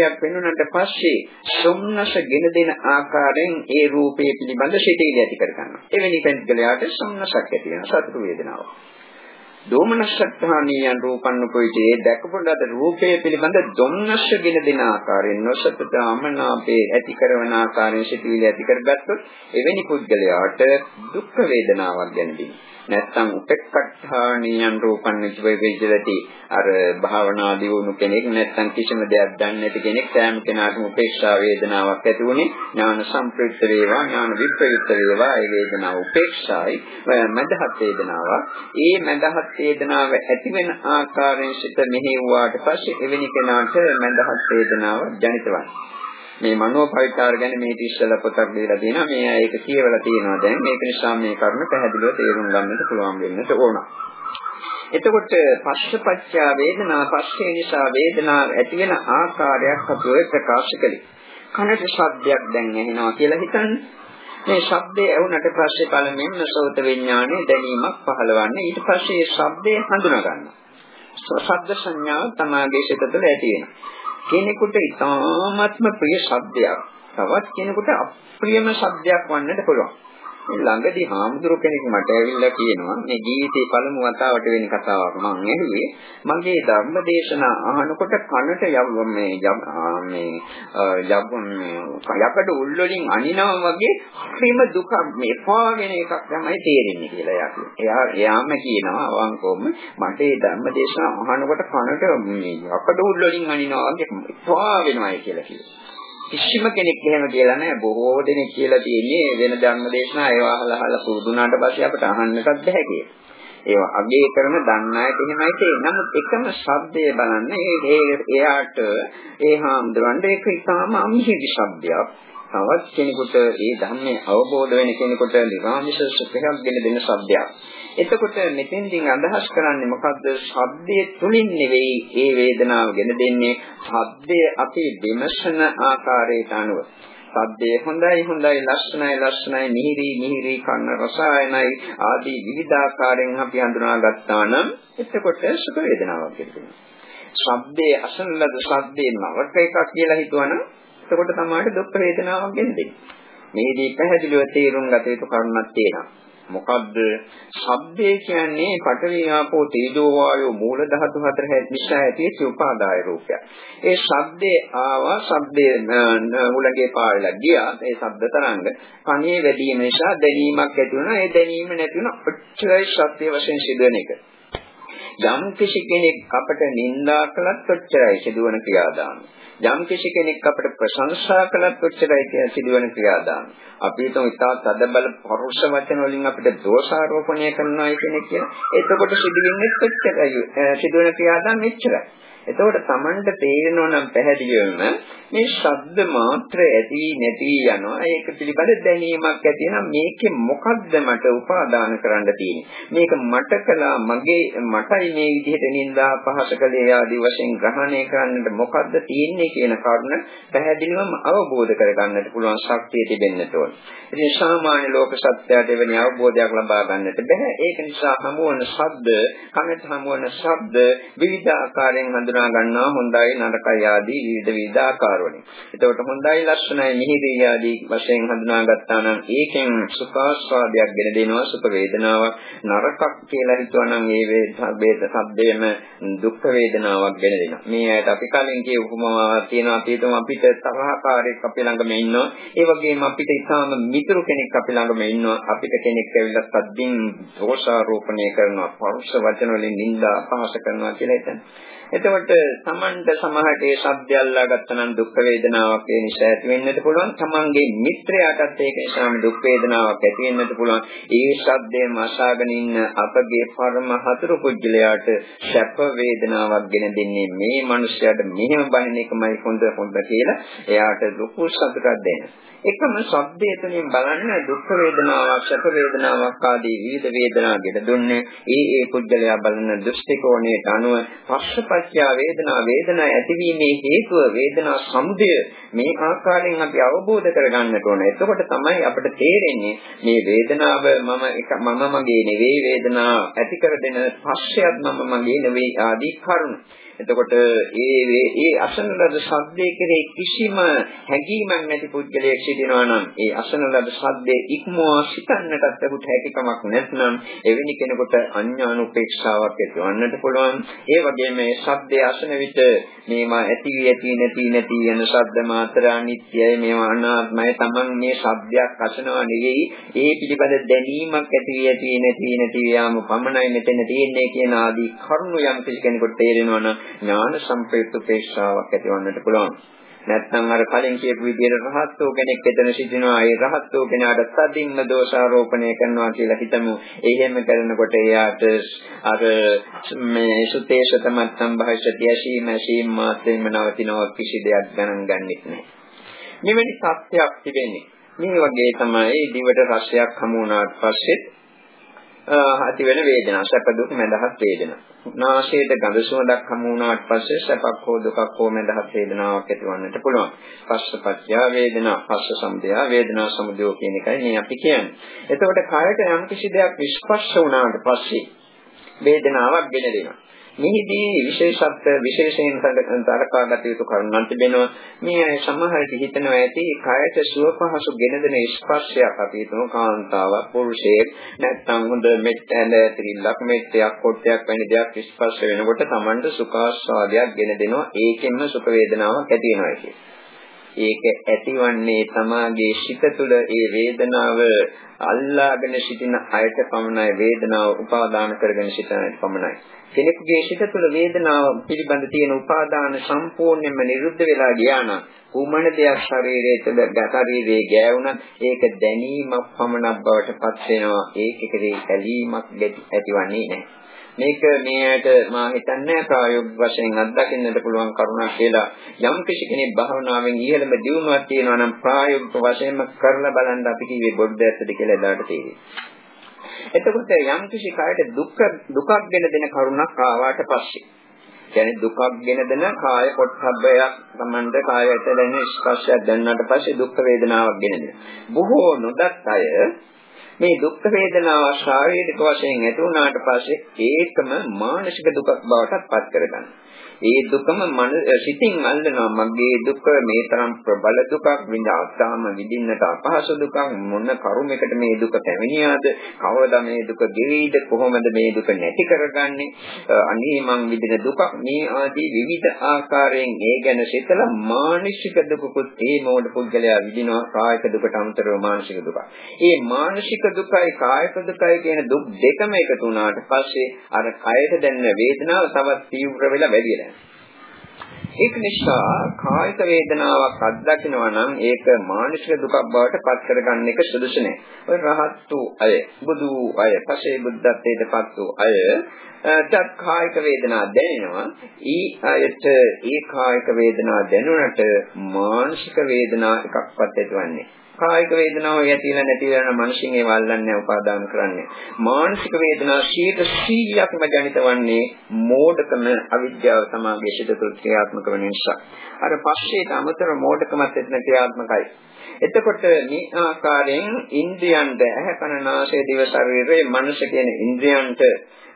රූපයක් පෙනුනට පස්සේ සොම්නස ගෙන දෙන ආකාරයෙන් ඒ රූපය පිළිබඳ සිතේදී ඇති කර ගන්නවා. එවැනි කෙනෙකුට සොම්නසක් ඇති වෙනවා. සතුටු වේදනාව. දෝමනස්සත්හානියන් රූපන්න කොයිටේ දැකපොඩද රූපය පිළිබඳ ධම්නස්සගෙන දෙන ආකාරයෙන් නොසතත අමනාපේ ඇති කරන ආකාරයෙන් සිටිවිලි ඇති කරගත්තොත් එවැනි පුද්ගලයාට දුක් වේදනාවක් දැනෙනවා. නැත්තම් උපෙක්ඛාණීයන් රූපන් විචිතති අර භාවනා දියුණු කෙනෙක් නැත්තම් කිසිම දෙයක් දන්නේ නැති කෙනෙක් සෑම කෙනාටම උපේක්ෂා වේදනාවක් ඇති වුණේ ඥාන සම්ප්‍රයුක්ත වේවා ඥාන විප්‍රයුක්ත වේවා ඒ වේදනාව උපේක්ෂායි මදහත් වේදනාවක්. ඒ මදහත් වේදනාව ඇති වෙන ආකාරයෙන් සිත මෙහෙව්වාට පස්සේ එවැනි කෙනාට මදහත් වේදනාව ජනිත වෙනවා මේ මනෝපවිචාර ගැන මේ ඉස්සෙල්ලා පොතක් දීලා තියෙනවා. මේ ඒක කියවලා තියෙනවා දැන්. මේක නිසා මේ කරුණ පැහැදිලිව තේරුම් ගන්නට පුළුවන් වෙන්නට ඕන. එතකොට පස්සපච්චා වේදනා පස්සේ නිසා වේදනාව ඇති වෙන ආකාරයක් අපි ඔය ප්‍රකාශ කළේ. කනට ශබ්දයක් දැන් ඇහෙනවා කියලා හිතන්නේ. මේ ශබ්දය ඇහුනට පස්සේ පළමුවෙන් සෝත විඥානයේ දැනීමක් පහළවන්නේ ඊට පස්සේ ඒ ශබ්දය හඳුනා ගන්නවා. ශබ්ද සංඥාව තමාගේ සිත තුළ ඇති වෙනවා. කෙනෙකුට ඉතාමත්ම ප්‍රිය ශබ්දයක් තවත් කෙනෙකුට අප්‍රියම ශබ්දයක් වන්නට පුළුවන්. ළඟදී හාමුදුරු කෙනෙක් මට ඇවිල්ලා කියනවා මේ ජීවිතේ පළමු වතාවට වෙන කතාවක් මම ඇහුවේ. මගේ ධර්ම දේශනා අහනකොට කනට යම් මේ මේ යකඩ උල් වලින් අනිනවා වගේ හරිම දුක මේ පාගෙන එකක් තමයි තේරෙන්නේ කියලා එයා එයා එයාම කියනවා අවංකවම මට මේ ධර්ම දේශනා අහනකොට කනට මේ යකඩ උල් වලින් අනිනවා වගේ පා වෙනවායි කියලා කියනවා කිසිම කෙනෙක් එහෙම කියලා නැහැ. බොහෝ දෙනෙක් කියලා තියෙන්නේ වෙන ධර්මදේශනා ඒවා අහලා අහලා පුරුදුනාට පස්සේ අපිට අහන්නටත් බැහැ කියලා. ඒවා අගේ කරන දන්න අයට එහෙමයි තියෙන්නේ. නමුත් එකම ශබ්දය බලන්න ඒ එයාට ඒ හාමුදුරන්ට ඒක ඉතාම අමිහිරි ශබ්දයක්. තවත් කෙනෙකුට ඒ ධර්මයේ අවබෝධ වෙන කෙනෙකුට නිර්වාමිෂ සුඛයක් දෙන දෙන ශබ්දයක්. එතකොට මෙතෙන්දින් අදහස් කරන්නේ මොකද්ද? ශබ්දයේ තුලින් නෙවෙයි ඒ වේදනාව ගෙන දෙන්නේ. ශබ්දය අපි විමසන ආකාරයට අනුව. සද්දේ හොඳයි හොඳයි ලස්සනයි ලස්සනයි මිහිරි මිහිරි කන්න රසායනයි ආදී විවිධාකාරයෙන් අපි හඳුනා ගත්තා නම් එතකොට සුඛ වේදනාවක් ලැබෙනවා. ශබ්දයේ අසන ලද ශබ්දේ නවක එකක් කියලා හිතුවනම් එතකොට තමයි දුක් වේදනාවක් එන්නේ. මේදී පැහැදිලිව තේරුම් ගත යුතු කරුණක් තියෙනවා. මොකද්ද? ශබ්දය කියන්නේ පඨවි ආපෝ තේජෝ වායෝ මූල ධාතු හතර නිසා ඇතිවෙච්ච උපාදාය රූපයක්. ඒ ශබ්දේ ආවා ශබ්දේ මුලගේ පාවෙලා ගියා. ඒ ශබ්ද තරංග කණේ වැඩිම නිසා දැනීමක් ඇති වුණා. ඒ දැනීම නැති වුණා. ඔච්චරයි ශබ්ද වශයෙන් සිදුවෙන එක. යම් කිසි කෙනෙක් අපට නිඳා කළත් ඔච්චරයි සිදුවන ක්‍රියාදාම. යම් කිසි කෙනෙක් අපට ප්‍රශංසා කළත් ඔච්චරයි කියන සිදුවන ක්‍රියාදාම. අපි හිතමු ඉතාලත් අද බල පරුෂ වචන වලින් අපිට දෝෂාරෝපණය කරනවා කියන එක. එතකොට සිදුවෙන්නේ ඔච්චරයි. සිදුවන ක්‍රියාදාම මෙච්චරයි. එතකොට Tamanට තේරෙනවා නම් පැහැදිලිවම මේ ශබ්ද මාත්‍ර ඇති නැති යනවා. ඒක පිළිබඳ දැනීමක් ඇති වෙනවා. මේකේ මොකද්ද මට උපාදාන කරන්න තියෙන්නේ? මේක මට කළා මගේ මටයි මේ විදිහට නින්දා පහස කළේ ආදී වශයෙන් ග්‍රහණය කරන්නට මොකද්ද තියෙන්නේ කියන කරුණ පැහැදිලිවම අවබෝධ කරගන්නට පුළුවන් ශක්තිය තිබෙන්නට ඕන. ඉතින් සාමාන්‍ය ලෝක සත්‍යයට එවැනි අවබෝධයක් ලබා ගන්නට බැහැ. ඒක නිසා හමුවන ශබ්ද, කනට හමුවන ශබ්ද විවිධ ආකාරයෙන් හඳුනා හඳුනා ගන්නවා හොඳයි නරකයි ආදී විවිධ විවිධ ආකාරවලින්. එතකොට හොඳයි ලක්ෂණයි මිහිරි ආදී වශයෙන් හඳුනා ගත්තා නම් ඒකෙන් සුඛාස්වාදයක් ගෙන දෙනවා සුඛ වේදනාවක් නරකක් කියලා හිතුවා නම් ඒ වේද සබ්දේම දුක් වේදනාවක් ගෙන දෙනවා. මේ ඇයට අපි කලින් කිය උපමාවක් තියෙනවා අපි හිතමු අපිට තරහකාරයෙක් අපි ළඟම ඉන්නවා. ඒ වගේම අපිට ඉතාම මිතුරු කෙනෙක් අපි ළඟම ඉන්නවා. අපිට කෙනෙක් ඇවිල්ලා සද්දින් දෝෂාරෝපණය කරනවා. පරුෂ වචන වලින් නිඳා අපහාස කරනවා කියලා හිතන්න. එතකොට Tamanට සමහරට ඒ ශබ්දය අල්ලා ගත්තනම් දුක් වේදනාවක් ඒ නිසා ඇති වෙන්නත් පුළුවන්. Tamanගේ මිත්‍රයාටත් ඒක නිසාම දුක් වේදනාවක් ඇති වෙන්නත් පුළුවන්. ඒ ශබ්දයෙන් අසාගෙන ඉන්න අපගේ පරම හතුරු කුජලයාට සැප වේදනාවක් ගෙන දෙන්නේ මේ මිනිස්යාට මෙහෙම බණින එකමයි හොඳ හොඳ කියලා එයාට ලොකු සතුටක් දෙනවා. එකම ශබ්දය තුළින් බලන්න දුක් වේදනාවක් සැප වේදනාවක් ආදී විවිධ වේදනා ගෙන දුන්නේ ඒ ඒ කුජලයා බලන දෘෂ්ටි කෝණයට අනුව පස්ස පත්‍ය වේදනා වේදනා ඇතිවීමේ හේතුව වේදනා සමුදය මේ ආකාරයෙන් අපි අවබෝධ කරගන්නට ඕන. එතකොට තමයි අපිට තේරෙන්නේ මේ වේදනාව මම එක මම මගේ නෙවෙයි වේදනාව ඇති කර දෙන පස්සයත් මම මගේ නෙවෙයි ආදී කරුණු. එතකොට ඒ ඒ අසන ලද ශබ්දයේ කෙරේ කිසිම හැඟීමක් නැති පුද්ගලයෙක් සිටිනවා නම් ඒ අසන ලද ශබ්දයේ ඉක්මවා සිතන්නටත් අපුට හැකියාවක් නැත්නම් එවැනි කෙනෙකුට අඥානුපේක්ෂාවක් ඇතිවන්නට පුළුවන්. ඒ වගේම මේ ශබ්දයේ අසන විට මේවා ඇති වී ඇති නැති නැති යන ශබ්ද මාත්‍ර අනිත්‍යයි මේවා අනාත්මයි. Taman මේ ශබ්දයක් අසනවා නෙවෙයි ඒ පිළිබඳ දැනීමක් ඇති වී ඇති නැති නැති යාම පමණයි මෙතන තියෙන්නේ කියන ආදී කරුණු යම් කෙනෙකුට තේරෙනවා නම් ඥාන සම්ප්‍රයුක්ත උපේක්ෂාවක් ඇතිවන්නට පුළුවන්. නැත්නම් අර කලින් කියපු විදිහට රහත්ෝ කෙනෙක් එතන සිටිනවා. ඒ රහත්ෝ කෙනාට සදින්ම දෝෂාරෝපණය කරනවා කියලා හිතමු. එහෙම කරනකොට එයාට අර මේ සුතේශත මත්තම් භාෂිතය ඇසීම ඇසීම මාත්‍රෙම නවතිනවා කිසි දෙයක් ගණන් ගන්නෙත් නැහැ මෙවැනි සත්‍යයක් තිබෙන්නේ. මේ වගේ තමයි දිවට රසයක් හමු වුණාට පස්සේ ඇති වෙන වේදනා සැප දුක් මඳහත් වේදනා. නාසයට ගඳ සුවඳක් හමු වුණාට පස්සේ සැපක් හෝ දුකක් හෝ මඳහත් වේදනාවක් ඇතිවන්නට පුළුවන්. පස්සපත්‍ය වේදනා, පස්ස සමුදය වේදනා සමුදය කියන එකයි මේ අපි කියන්නේ. එතකොට කයට යම් කිසි දෙයක් විස්පර්ශ වුණාට පස්සේ වේදනාවක් ගෙන දෙනවා. මෙහිදී විශේෂත්ව විශේෂයෙන් තරකාගත යුතු කරුණක් තිබෙනවා. මේ සමහරට හිතනවා ඇති කායත සුව පහසු ගෙනදෙන ස්පර්ශයක් අපි හිතමු කාන්තාවක් පුරුෂයෙක් නැත්නම් හොඳ මෙට්ටැඳ ත්‍රිලක් මෙට්ටයක් කොටයක් වැනි දෙයක් ස්පර්ශ වෙනකොට Tamanට සුඛාස්වාදයක් ගෙන දෙනවා. ඒකෙන්ම සුඛ වේදනාවක් ඇති වෙනවා කියන්නේ. ඒක ඇතිවන්නේ තමාගේ සිත තුළ ඒ වේදනාව අල්ලාගෙන සිටින අයට පමණයි වේදනාව උපාදාන කරගෙන සිටින අයට පමණයි. කෙනෙකුගේ සිත තුළ වේදනාව පිළිබඳ තියෙන උපාදාන සම්පූර්ණයෙන්ම නිරුද්ධ වෙලා ගියා නම් කුමන දෙයක් ශරීරයේ තුළ ශරීරයේ ගෑවුණත් ඒක දැනීමක් පමණක් බවට පත් වෙනවා. ඒකකදී ඇලීමක් ඇතිවන්නේ නැහැ. මේක මේ ඇයට මා හිතන්නේ ප්‍රායෝගික වශයෙන් අත්දකින්නට පුළුවන් කරුණක් කියලා යම් කිසි කෙනෙක් භාවනාවෙන් ඉහළම දියුණුවක් තියෙනවා නම් ප්‍රායෝගික වශයෙන්ම කරලා බලන්න අපි කිව්වේ බොද්ධ ඇත්තද කියලා එදාට තේරෙයි. එතකොට යම් කිසි කායට දුක් දුකක් ගෙන දෙන කරුණක් ආවාට පස්සේ කියන්නේ දුකක් ගෙන දෙන කාය පොට්ටබ්බයක් Tamande කායයට දැනෙන ස්පර්ශයක් දැනනට පස්සේ දුක් වේදනාවක් ගෙන දෙන. බොහෝ නොදත් අය මේ දුක් වේදනාව ශාරීරික වශයෙන් ඇති වුණාට පස්සේ ඒකම මානසික දුකක් බවට පත් කරගන්නවා. ඒ දුකම මන සිතින් අල්ලනවා. මගේ දුක මේ තරම් ප්‍රබල දුකක් විඳාතාම විඳින්නට අපහසු දුකක්. මොන කරුමයකට මේ දුක පැමිණියාද? කවදා මේ දුක ගෙවිද? කොහොමද මේ දුක නැති කරගන්නේ? අනේ මං විඳින දුක මේ ආදී විවිධ ආකාරයෙන් ඒ ගැන සිතලා මානසික දුකකුත් ඒ මොඩ පුද්ගලයා විඳිනවා කායික දුකට අමතරව මානසික දුක. ඒ මානසික දුකයි කායික දුකයි කියන දුක් දෙකම එකතු වුණාට පස්සේ අර කයට දැනෙන වේදනාව තවත් තීව්‍ර වෙලා වැඩි වෙනවා. ඒක නිසා කායික වේදනාවක් අත්දකිනවා නම් ඒක මානසික දුකක් බවට පත් කරගන්න එක සුදුසු නෑ. ඔය රහත් වූ අය, බුදු අය, පසේ බුද්ධත්වයට පත් වූ අය තත් කායික වේදනා දැනෙනවා. ඊ අයට ඒ කායික වේදනා දැනුණට මානසික වේදනා එකක්වත් ඇතිවන්නේ කායික වේදනාව යතිලා නැති වෙන මනසින් ඒව අල්ලන්නේ උපාදාන කරන්නේ. මානසික වේදනා 100%ක්ම ජනිත වන්නේ මෝඩකම අවිද්‍යාව සමාගයේ සිට ක්‍රියාත්මක වෙන නිසා. අර පස්සේට අමතර මෝඩකමත් එතන ක්‍රියාත්මකයි. එතකොට මේ ආකාරයෙන් ඉන්ද්‍රියන්ට ඇහැ කන නාසය දිව ශරීරයේ මනස කියන ඉන්ද්‍රියන්ට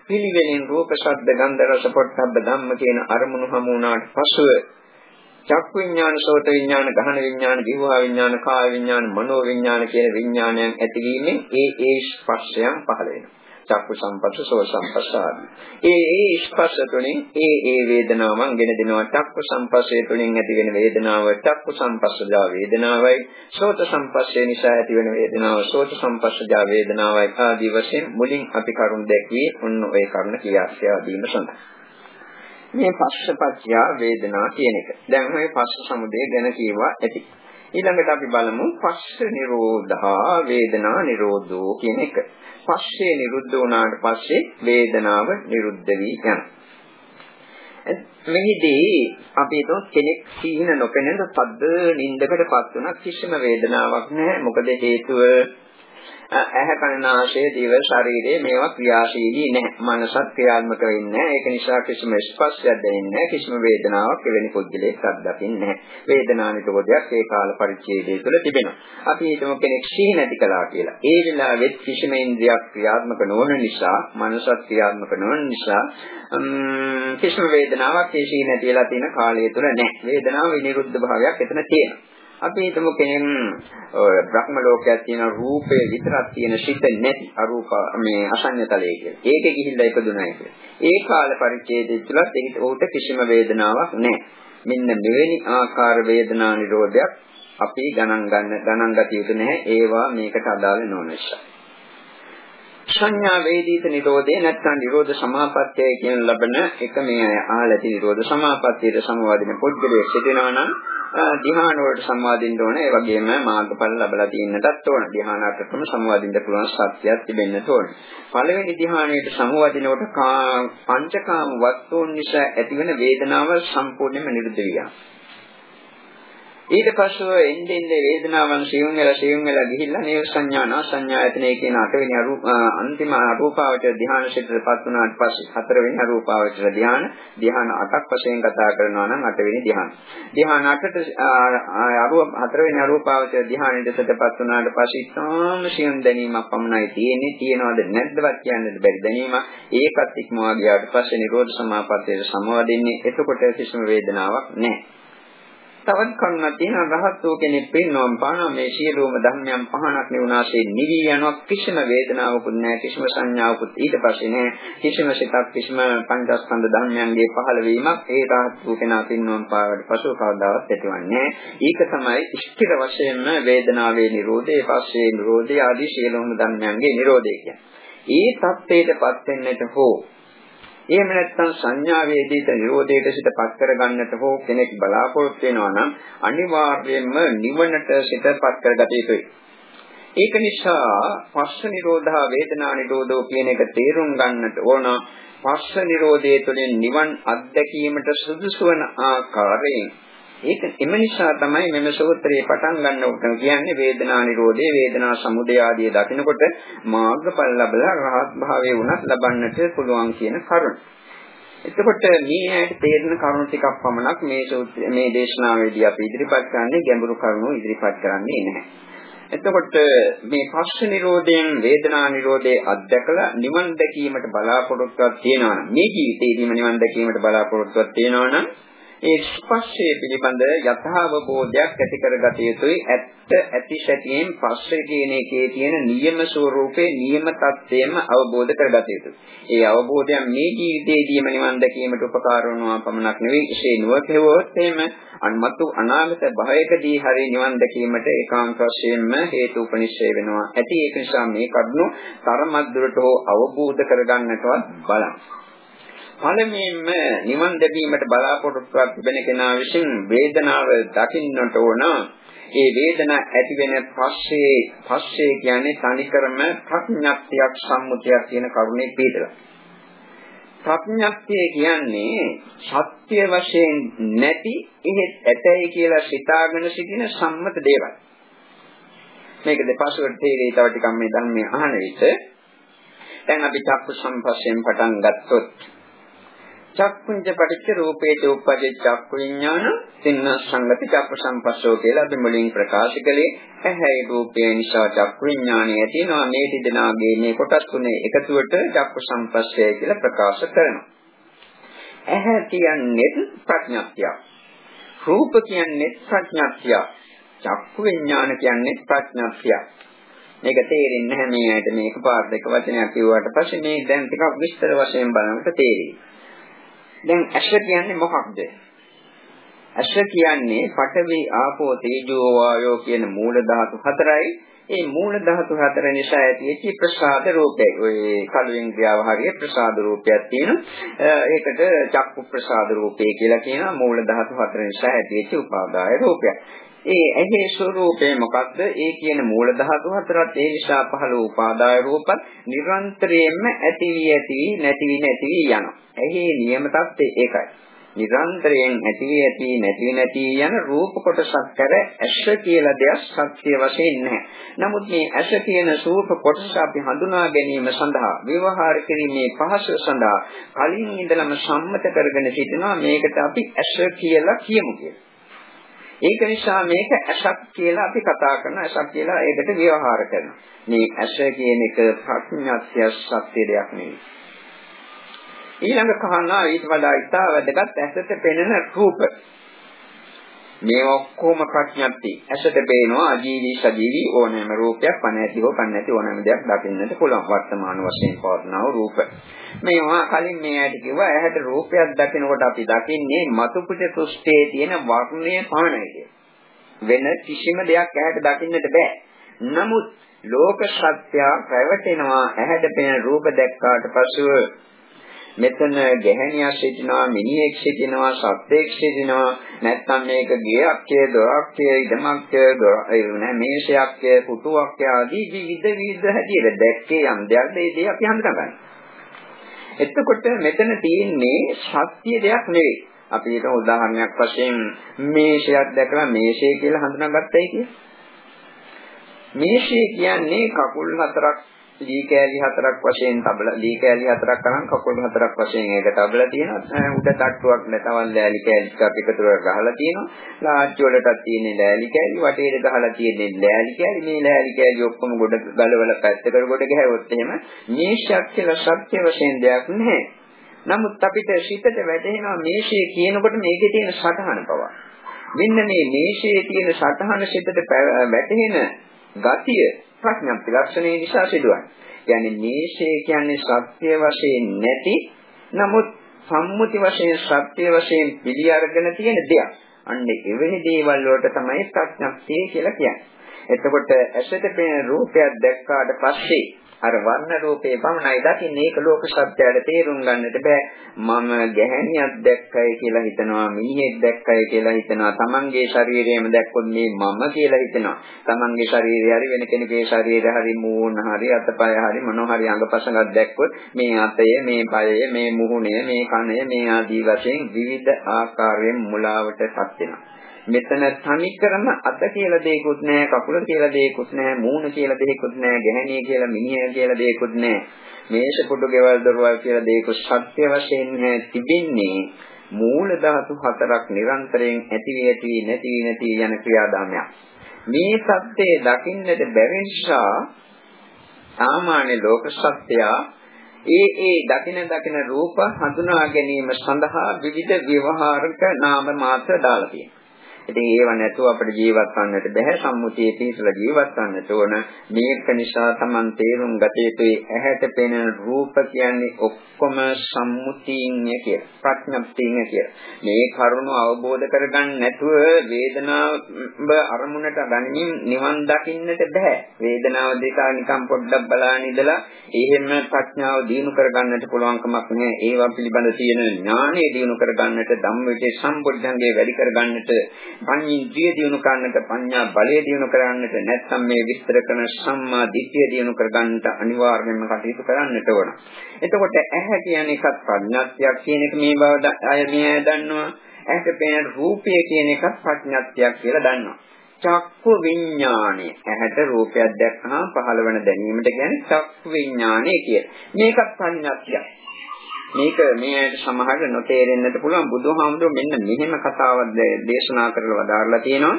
පිළිවෙලින් රූප, ශබ්ද, ගන්ධ, රස, පොට්ටබ්බ ධම්ම කියන අරමුණු හමු වුණාට පසුව චක්කු විඥාන, සෝත විඥාන, ගහන විඥාන, දිවහා විඥාන, කාය විඥාන, මනෝ විඥාන කියන විඥානයන් ඇතිවීමෙන් ඒ ඒ ස්පර්ශයන් පහළ වෙනවා. චක්කු සම්පස්ස සෝ සම්පස්ස ආදී. ඒ ඒ ස්පර්ශ තුළින් ඒ ඒ වේදනාවන් ගෙන දෙනවා චක්කු සම්පස්සේ තුළින් ඇතිවෙන වේදනාව චක්කු සම්පස්සජා වේදනාවයි සෝත සම්පස්සේ නිසා ඇතිවෙන වේදනාව සෝත සම්පස්සජා වේදනාවයි ආදී වශයෙන් මුලින් අපි කරුණ දැක්වී ඔන්න ඔය කරුණ කියාසියා දීම සඳහා මේ පස්සපච්චය වේදනා කියන එක. දැන් මේ පස්ස සමුදය ගැන කියවා ඇති. ඊළඟට අපි බලමු පස්ස නිරෝධා වේදනා නිරෝධෝ කියන එක. පස්සේ නිරුද්ධ වුණාට පස්සේ වේදනාව නිරුද්ධ වී යනවා. මෙහිදී අපි හිතමු කෙනෙක් සීන නොපෙනෙන පද්ද නින්දකටපත් වුණා කිසිම වේදනාවක් නැහැ. මොකද හේතුව ඇහැ කන නාසය දිව ශරීරය මේවා ක්‍රියාශීලී නැහැ. මනසත් ක්‍රියාත්මක වෙන්නේ නැහැ. ඒක නිසා කිසිම ස්පර්ශයක් දැනෙන්නේ නැහැ. කිසිම වේදනාවක් එවැනි පුද්ගලයෙක් අත්දකින්නේ නැහැ. වේදනානිත කොටයක් ඒ කාල පරිච්ඡේදය තුළ තිබෙනවා. අපි හිතමු කෙනෙක් සිහි නැති කළා කියලා. ඒ වෙලාවෙත් කිසිම ඉන්ද්‍රියක් ක්‍රියාත්මක නොවන නිසා, මනසත් ක්‍රියාත්මක නොවන නිසා කිසිම වේදනාවක් ඒ සිහි නැතිලා තියෙන කාලය තුළ නැහැ. වේදනාව විනිරුද්ධ භාවයක් එතන තියෙනවා. අපි හිතමු කෙනෙක් බ්‍රහ්ම ලෝකයක් තියෙන රූපේ විතරක් තියෙන සිත නැති අරූප මේ අසඤ්ඤතලයේ කියලා. ඒකේ ගිහිල්ලා ඉපදුනායි කියලා. ඒ කාල පරිච්ඡේදය තුලත් ඒකට උට කිසිම වේදනාවක් නැහැ. මෙන්න මෙවැනි ආකාර වේදනා නිරෝධයක් අපි ගණන් ගන්න ගණන් ගත යුතු නැහැ. ඒවා මේකට අදාළ නොවන නිසා. සංඥා වේදිත නිරෝධේ නැත්නම් නිරෝධ සමාපත්තිය කියන ලබන එක මේ ආලති නිරෝධ සමාපත්තියට සමවදින පුද්ගලයෙක් සිටිනවා නම් ධ්‍යාන වලට සම්වාදින්න ඕන. ඒ වගේම මාර්ගඵල ලැබලා තියෙන්නටත් ඕන. ධ්‍යාන අටකම සම්වාදින්න පුළුවන් සත්‍යයක් තිබෙන්නට ඕන. පළවෙනි ධ්‍යානයට සම්වාදිනකොට පංචකාම වස්තුන් නිසා ඇතිවන වේදනාව සම්පූර්ණයෙන්ම නිරුද්ධ වියා. ඊට පස්ව එන්නේ එන්නේ වේදනාවන් සියුම් වෙලා සියුම් වෙලා ගිහිල්ලා නේව සංඥා නා සංඥා ඇතනේ කියන අටවෙනි අරූප අන්තිම අරූපාවචර ධ්‍යාන ශිල්පපත් වුණාට පස්සේ හතරවෙනි අරූපාවචර ධ්‍යාන ධ්‍යාන අටක් වශයෙන් කතා කරනවා නම් අටවෙනි ධ්‍යාන. ධ්‍යාන අටට අරූප හතරවෙනි අරූපාවචර ධ්‍යානෙ දෙසටපත් වුණාට පස්සේ ඉතාම සියුම් දැනීමක් පමණයි තියෙන්නේ. තියනවද නැද්දවත් කියන්නත් බැරි දැනීම. ඒකත් ඉක්මවා ගියාට පස්සේ නිරෝධ සමාපත්තියට සමවදින්නේ. එතකොට කිසිම වේදනාවක් නැහැ. තවත් කරුණක් තියෙනවා. රහත් වූ කෙනෙක් පින්නවම් පාන මේ සියලුම ධර්මයන් පහනක් නෙවුනාසේ නිවි යනවා. කිසිම වේදනාවකුත් නැහැ. කිසිම සංඥාවකුත් ඊට පස්සේ නැහැ. කිසිම සිතක් කිසිම පංචස්කන්ධ ධර්මයන්ගේ පහළ වීමක් ඒ රහත් වූ කෙනා පින්නවම් පාවට පසු කවදාවත් ඇතිවන්නේ ඒක තමයි ස්ථිර වශයෙන්ම වේදනාවේ නිරෝධය පස්සේ නිරෝධය ආදී සියලුම ධර්මයන්ගේ නිරෝධය කියන්නේ. ඒ தත්ත්වයටපත් වෙන්නට හෝ එහෙම නැත්නම් සංඥාවේදීට නිරෝධයට සිතපත් කරගන්නට හෝ කෙනෙක් බලාපොරොත්තු වෙනවා නම් අනිවාර්යයෙන්ම නිවනට සිතපත් කරගත යුතුයි. ඒක නිසා පස්ස නිරෝධා වේදනා නිරෝධෝ කියන එක තේරුම් ගන්නට ඕන. පස්ස නිරෝධයේ තුළින් නිවන් අත්දැකීමට සුදුසු වන ආකාරයෙන් ඒක එම නිසා තමයි මෙම සූත්‍රයේ පටන් ගන්න උත්තරම කියන්නේ වේදනා නිරෝධේ වේදනා සමුදය ආදී දකිනකොට මාර්ගඵල ලැබලා රහත් භාවයේ වුණත් ලබන්නට පුළුවන් කියන කරුණ. එතකොට මේ ඇයිට තේරෙන කරුණු ටිකක් පමණක් මේ මේ දේශනාවේදී අපි ඉදිරිපත් කරන්නේ ගැඹුරු කරුණු ඉදිරිපත් කරන්නේ නැහැ. එතකොට මේ පස්ස නිරෝධයෙන් වේදනා නිරෝධයේ අත්දකලා නිවන් දැකීමට බලාපොරොත්තුවක් තියෙනවා නම් මේ ජීවිතේදීම නිවන් දැකීමට බලාපොරොත්තුවක් තියෙනවා නම් ඒ ස්පර්ශයේ පිළිබඳ යථාබෝධයක් ඇති කරගත යුතුයි ඇත්ත ඇති සැටියෙන් පස්සේ කියන එකේ තියෙන නියම ස්වરૂපේ නියම தත්ත්වයම අවබෝධ කරගත යුතුයි. ඒ අවබෝධයන් මේ ජීවිතයේදීම නිවන් දැකීමට උපකාර වනවා පමණක් නෙවෙයි ඒ නුවකෙවොත් එහෙම අන්මතු අනාගත භවයකදී හරි නිවන් දැකීමට ඒකාන්ත වශයෙන්ම හේතු උපනිශ්‍රය වෙනවා. ඇති ඒක නිසා මේ කරුණු තරමක් දුරට හෝ අවබෝධ කරගන්නටවත් බලන්න. පළමුවෙන්ම නිවන් දැකීමට බලාපොරොත්තුවක් තිබෙන කෙනා විසින් වේදනාව දකින්නට ඕන. ඒ වේදනා ඇති වෙන පස්සේ පස්සේ කියන්නේ තනිකරම ප්‍රඥප්තියක් සම්මුතියක් කියන කරුණේ පිටලා. ප්‍රඥප්තිය කියන්නේ සත්‍ය වශයෙන් නැති එහෙත් ඇතයි කියලා සිතාගෙන සිටින සම්මත දේවල්. මේක දෙපසුවට තේරෙයි තව ටිකක් මේ ධර්මයේ අහන විට දැන් අපි චක්කු සම්පස්යෙන් පටන් ගත්තොත් චක්කුංච පටිච්ච රූපේට උපජේ චක්කු විඥාන සින්න සංගති චක්ක සම්පස්සෝ කියලා අපි මුලින් ප්‍රකාශ කළේ. ඇහැයි රූපේ නිසා චක්කු විඥානය ඇතිවෙනවා. මේ දෙදෙනාගේ මේ කොටස් තුනේ එකතුවට චක්ක සම්පස්සය කියලා ප්‍රකාශ කරනවා. ඇහැ කියන්නේ ප්‍රඥාක්තිය. රූප කියන්නේ ප්‍රඥාක්තිය. චක්කු විඥාන කියන්නේ ප්‍රඥාක්තිය. මේක තේරෙන්නේ නැහැ. මේ ඇයිට මේක පාඩ එක වචනයක් කිව්වට පස්සේ මේ දැන් ටිකක් විස්තර වශයෙන් බලනකොට තේරෙයි දැන් ඇස කියන්නේ මොකක්ද? ඇස කියන්නේ පඨවි ආපෝ තේජෝ වායෝ කියන මූල ධාතු හතරයි. ඒ මූල ධාතු හතර නිසා ඇතිවෙච්ච ප්‍රසාද රූපය. ඔය කලුවෙන් ක්‍රියාව හරිය ප්‍රසාද රූපයක් තියෙනවා. ඒකට චක්කු ප්‍රසාද රූපය කියලා කියනවා. මූල ධාතු හතර නිසා ඇතිවෙච්ච උපාදාය රූපයක්. ඒ ඇහි ස්වરૂපේ මොකද්ද? ඒ කියන මූල ධාතු හතරත් ඒ නිසා පහළ උපාදාය රූපත් නිරන්තරයෙන්ම ඇති වී ඇති නැති වී නැති වී යනවා. ඇහි නියම තත්ත්වය ඒකයි. නිරන්තරයෙන් ඇති වී ඇති නැති වී නැති යන රූප කොටසක් කර ඇස කියලා දෙයක් සත්‍ය වශයෙන් නැහැ. නමුත් මේ ඇස කියන රූප කොටස අපි හඳුනා ගැනීම සඳහා ව්‍යවහාර කිරීමේ පහසු සඳහා කලින් ඉඳලම සම්මත කරගෙන සිටිනවා මේකට අපි ඇස කියලා කියමු කියලා. ඒක නිසා මේක ඇසක් කියලා අපි කතා කරන ඇසක් කියලා ඒකට ව්‍යවහාර කරනවා. මේ ඇස කියන එක ප්‍රඥාත්‍ය සත්‍ය දෙයක් නෙවෙයි. ඊළඟ කාරණා ඊට වඩා ඉතා වැදගත් ඇසට පෙනෙන රූප. මේ ඔක්කොම ප්‍රඥප්ති. ඇසට පේනවා අජීවී සජීවී ඕනෑම රූපයක් පණ ඇති හෝ පණ නැති ඕනෑම දෙයක් දකින්නට පුළුවන් වර්තමාන වශයෙන් පවර්ණව රූප. මේවා කලින් මේ ඇයිද කිව්වා ඇහැට රූපයක් දකිනකොට අපි දකින්නේ මතු පිට සෘෂ්ටියේ තියෙන වර්ණය පමණයි වෙන කිසිම දෙයක් ඇහැට දකින්නට බෑ. නමුත් ලෝක සත්‍ය පැවතෙනවා ඇහැට පෙනෙන රූප දැක්කාට පසුව මෙතන ගැහණියක් සිටිනවා මිනිහෙක් සිටිනවා සත්වෙක් සිටිනවා නැත්නම් මේක ගියක්ය දොරක්ය ඉදමක්ය නෑ මේෂයක්ය පුටුවක්ය ආදී විවිධ විවිධ හැටියට දැක්කේ යම් දෙයක් ඒ දේ අපි හඳුනගන්න. එතකොට මෙතන තියෙන්නේ සත්‍ය දෙයක් නෙවෙයි. අපි ඒක උදාහරණයක් වශයෙන් මේෂයක් දැකලා මේෂය කියලා හඳුනාගත්තයි කියන්නේ. මේෂය කියන්නේ කකුල් හතරක් දී කෑලි හතරක් වශයෙන් තබලා දී කෑලි හතරක් අරන් කකුල් හතරක් වශයෙන් ඒක තබලා තියෙනවා. උඩ තට්ටුවක් නැතවල් ලෑලි කෑලි ටිකක් එකතු කරලා ගහලා තියෙනවා. ලාච්චු වලටත් තියෙන ලෑලි කෑලි වටේට ගහලා තියෙන ලෑලි කෑලි. මේ ලෑලි කෑලි ඔක්කොම ගොඩ ගලවලා පැත්තකට ගොඩ ගහුවොත් එහෙම මේ ශක්තිය සත්‍ය වශයෙන් දෙයක් නැහැ. නමුත් අපිට සිතට වැටහෙනවා මේෂය කියනකොට මේකේ තියෙන සටහන පවා. මෙන්න මේ මේෂයේ තියෙන සටහන සිතට වැටහෙන ගතිය ප්‍රඥප්ති ලක්ෂණය නිසා සිදුවන්නේ. කියන්නේ මේෂය කියන්නේ සත්‍ය වශයෙන් නැති නමුත් සම්මුති වශයෙන් සත්‍ය වශයෙන් පිළි අරගෙන තියෙන දෙයක්. අන්න එවැනි දේවල් වලට තමයි ප්‍රඥප්තිය කියලා කියන්නේ. එතකොට ඇසට පෙනෙන රූපයක් දැක්කාට පස්සේ අර වර්ණ රූපේ පමණයි. දකින්නේ ඒක ලෝක සත්‍යයට තේරුම් ගන්නට බෑ. මම ගැහණියක් දැක්කයි කියලා හිතනවා මිනිහෙක් දැක්කයි කියලා හිතනවා තමන්ගේ ශරීරයම දැක්කොත් මේ මම කියලා හිතනවා. තමන්ගේ ශරීරය හරි වෙන කෙනෙකුගේ ශරීරය හරි මූණ හරි අතපය හරි මොන හරි අංගපසඟක් දැක්කොත් මේ අතය මේ පයය මේ මුහුණය මේ කනය මේ ආදී වශයෙන් විවිධ ආකාරයෙන් මුලාවටපත් වෙනවා. මෙතන තනිකරම අත කියලා දෙයක්වත් නැහැ කකුල කියලා දෙයක්වත් නැහැ මූණ කියලා දෙයක්වත් නැහැ ගැහණිය කියලා මිනිහ කියලා දෙයක්වත් නැහැ මේෂ පොඩු ගෙවල් දොරවල් කියලා දෙයක්වත් සත්‍ය වශයෙන් තිබෙන්නේ. මූල ධාතු හතරක් නිරන්තරයෙන් ඇති වී ඇති නැති වී නැති යන ක්‍රියාදාමයක්. මේ සත්‍යය දකින්නට බැරි නිසා සාමාන්‍ය ලෝක සත්‍යය ඒ ඒ දකින දකින රූප හඳුනා ගැනීම සඳහා විවිධ ව්‍යවහාරක නාම මාත්‍ර දාලා තියෙනවා. ඉතින් ඒව නැතුව අපිට ජීවත් වන්නට බැහැ සම්මුතියේ පිහිටලා ජීවත් වන්නට ඕන. මේක නිසා Taman තේරුම් ගත යුතුයි ඇහැට පෙනෙන රූප කියන්නේ ඔක්කොම සම්මුතියින්ය කියලා. ප්‍රඥප්තියින්ය කියලා. මේ කරුණ අවබෝධ කරගන්න නැතුව වේදනාව අරමුණට ගනිමින් නිවන් දකින්නට බෑ. වේදනාව දෙකා නිකම් පොඩ්ඩක් බලාගෙන ඉඳලා එහෙම ප්‍රඥාව දිනු කරගන්නට පුළුවන්කමක් නෑ. ඒවා පිළිබඳ තියෙන ඥානය දිනු කරගන්නට ධම්මවිචේ සම්බොධ්‍යංගේ වැඩි කරගන්නට පඤ්ඤේන්ද්‍රිය දිනු කරන්නට පඤ්ඤා බලය දිනු කරන්නට නැත්නම් මේ විස්තර කරන සම්මා දිට්ඨිය දිනු කරගන්නට අනිවාර්යයෙන්ම කටයුතු කරන්නට ඕන. එතකොට ඇහැ කියන එකත් ප්‍රඥාත්යක් කියන එක මේ බව අය මේ දන්නවා. ඇහැට පෙනෙන රූපය කියන එකත් ප්‍රඥාත්යක් කියලා දන්නවා. චක්කු විඥානය ඇහැට රූපයක් දැක්කහම පහළවන දැනීමට කියන්නේ චක්කු විඥානය කියලා. මේකත් ප්‍රඥාත්යක්. මේක මේ ඇයිට සමහරට නොතේරෙන්නට පුළුවන් බුදුහාමුදුරුවෝ මෙන්න මෙහෙම කතාවක් දේශනා කරලා වදාarලා තියෙනවා.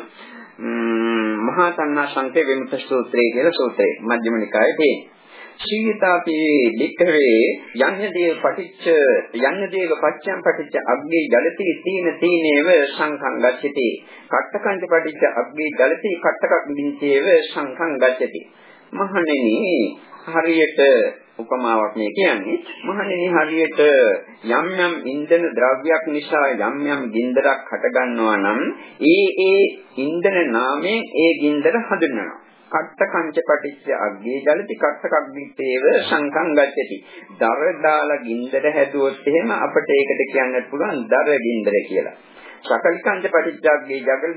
මහා තණ්හා සංකේ විමුක්ත සූත්‍රය කියලා සූත්‍රය මජ්ක්‍ධිම නිකායේ තියෙනවා. සීතාපි වික්‍රේ යඤ්ඤදේව පටිච්ච යඤ්ඤදේව පච්චං පටිච්ච අග්ගේ ජලති තීන තීනේව සංඛං ගච්ඡති කට්ඨකංච පටිච්ච අග්ගේ ජලති කට්ඨකක් දින්තේව සංඛං ගච්ඡති මහණෙනි හරියට උපමාවක් මේ කියන්නේ මහණෙනි හරියට යම් යම් ඉන්ධන ද්‍රව්‍යයක් නිසා යම් යම් ගින්දරක් හට ගන්නවා නම් ඒ ඒ ඉන්ධන නාමයෙන් ඒ ගින්දර හඳුන්වනවා කට්ට කංච පටිච්ච අග්ගේ ජලති කට්ටකක් දිත්තේව සංකං ගච්ඡති. දර දාලා ගින්දර හැදුවොත් එහෙම අපිට ඒකට කියන්නත් පුළුවන් දර ගින්දර කියලා. සකලිකංච පටිච්චාග්ගේ ජගල්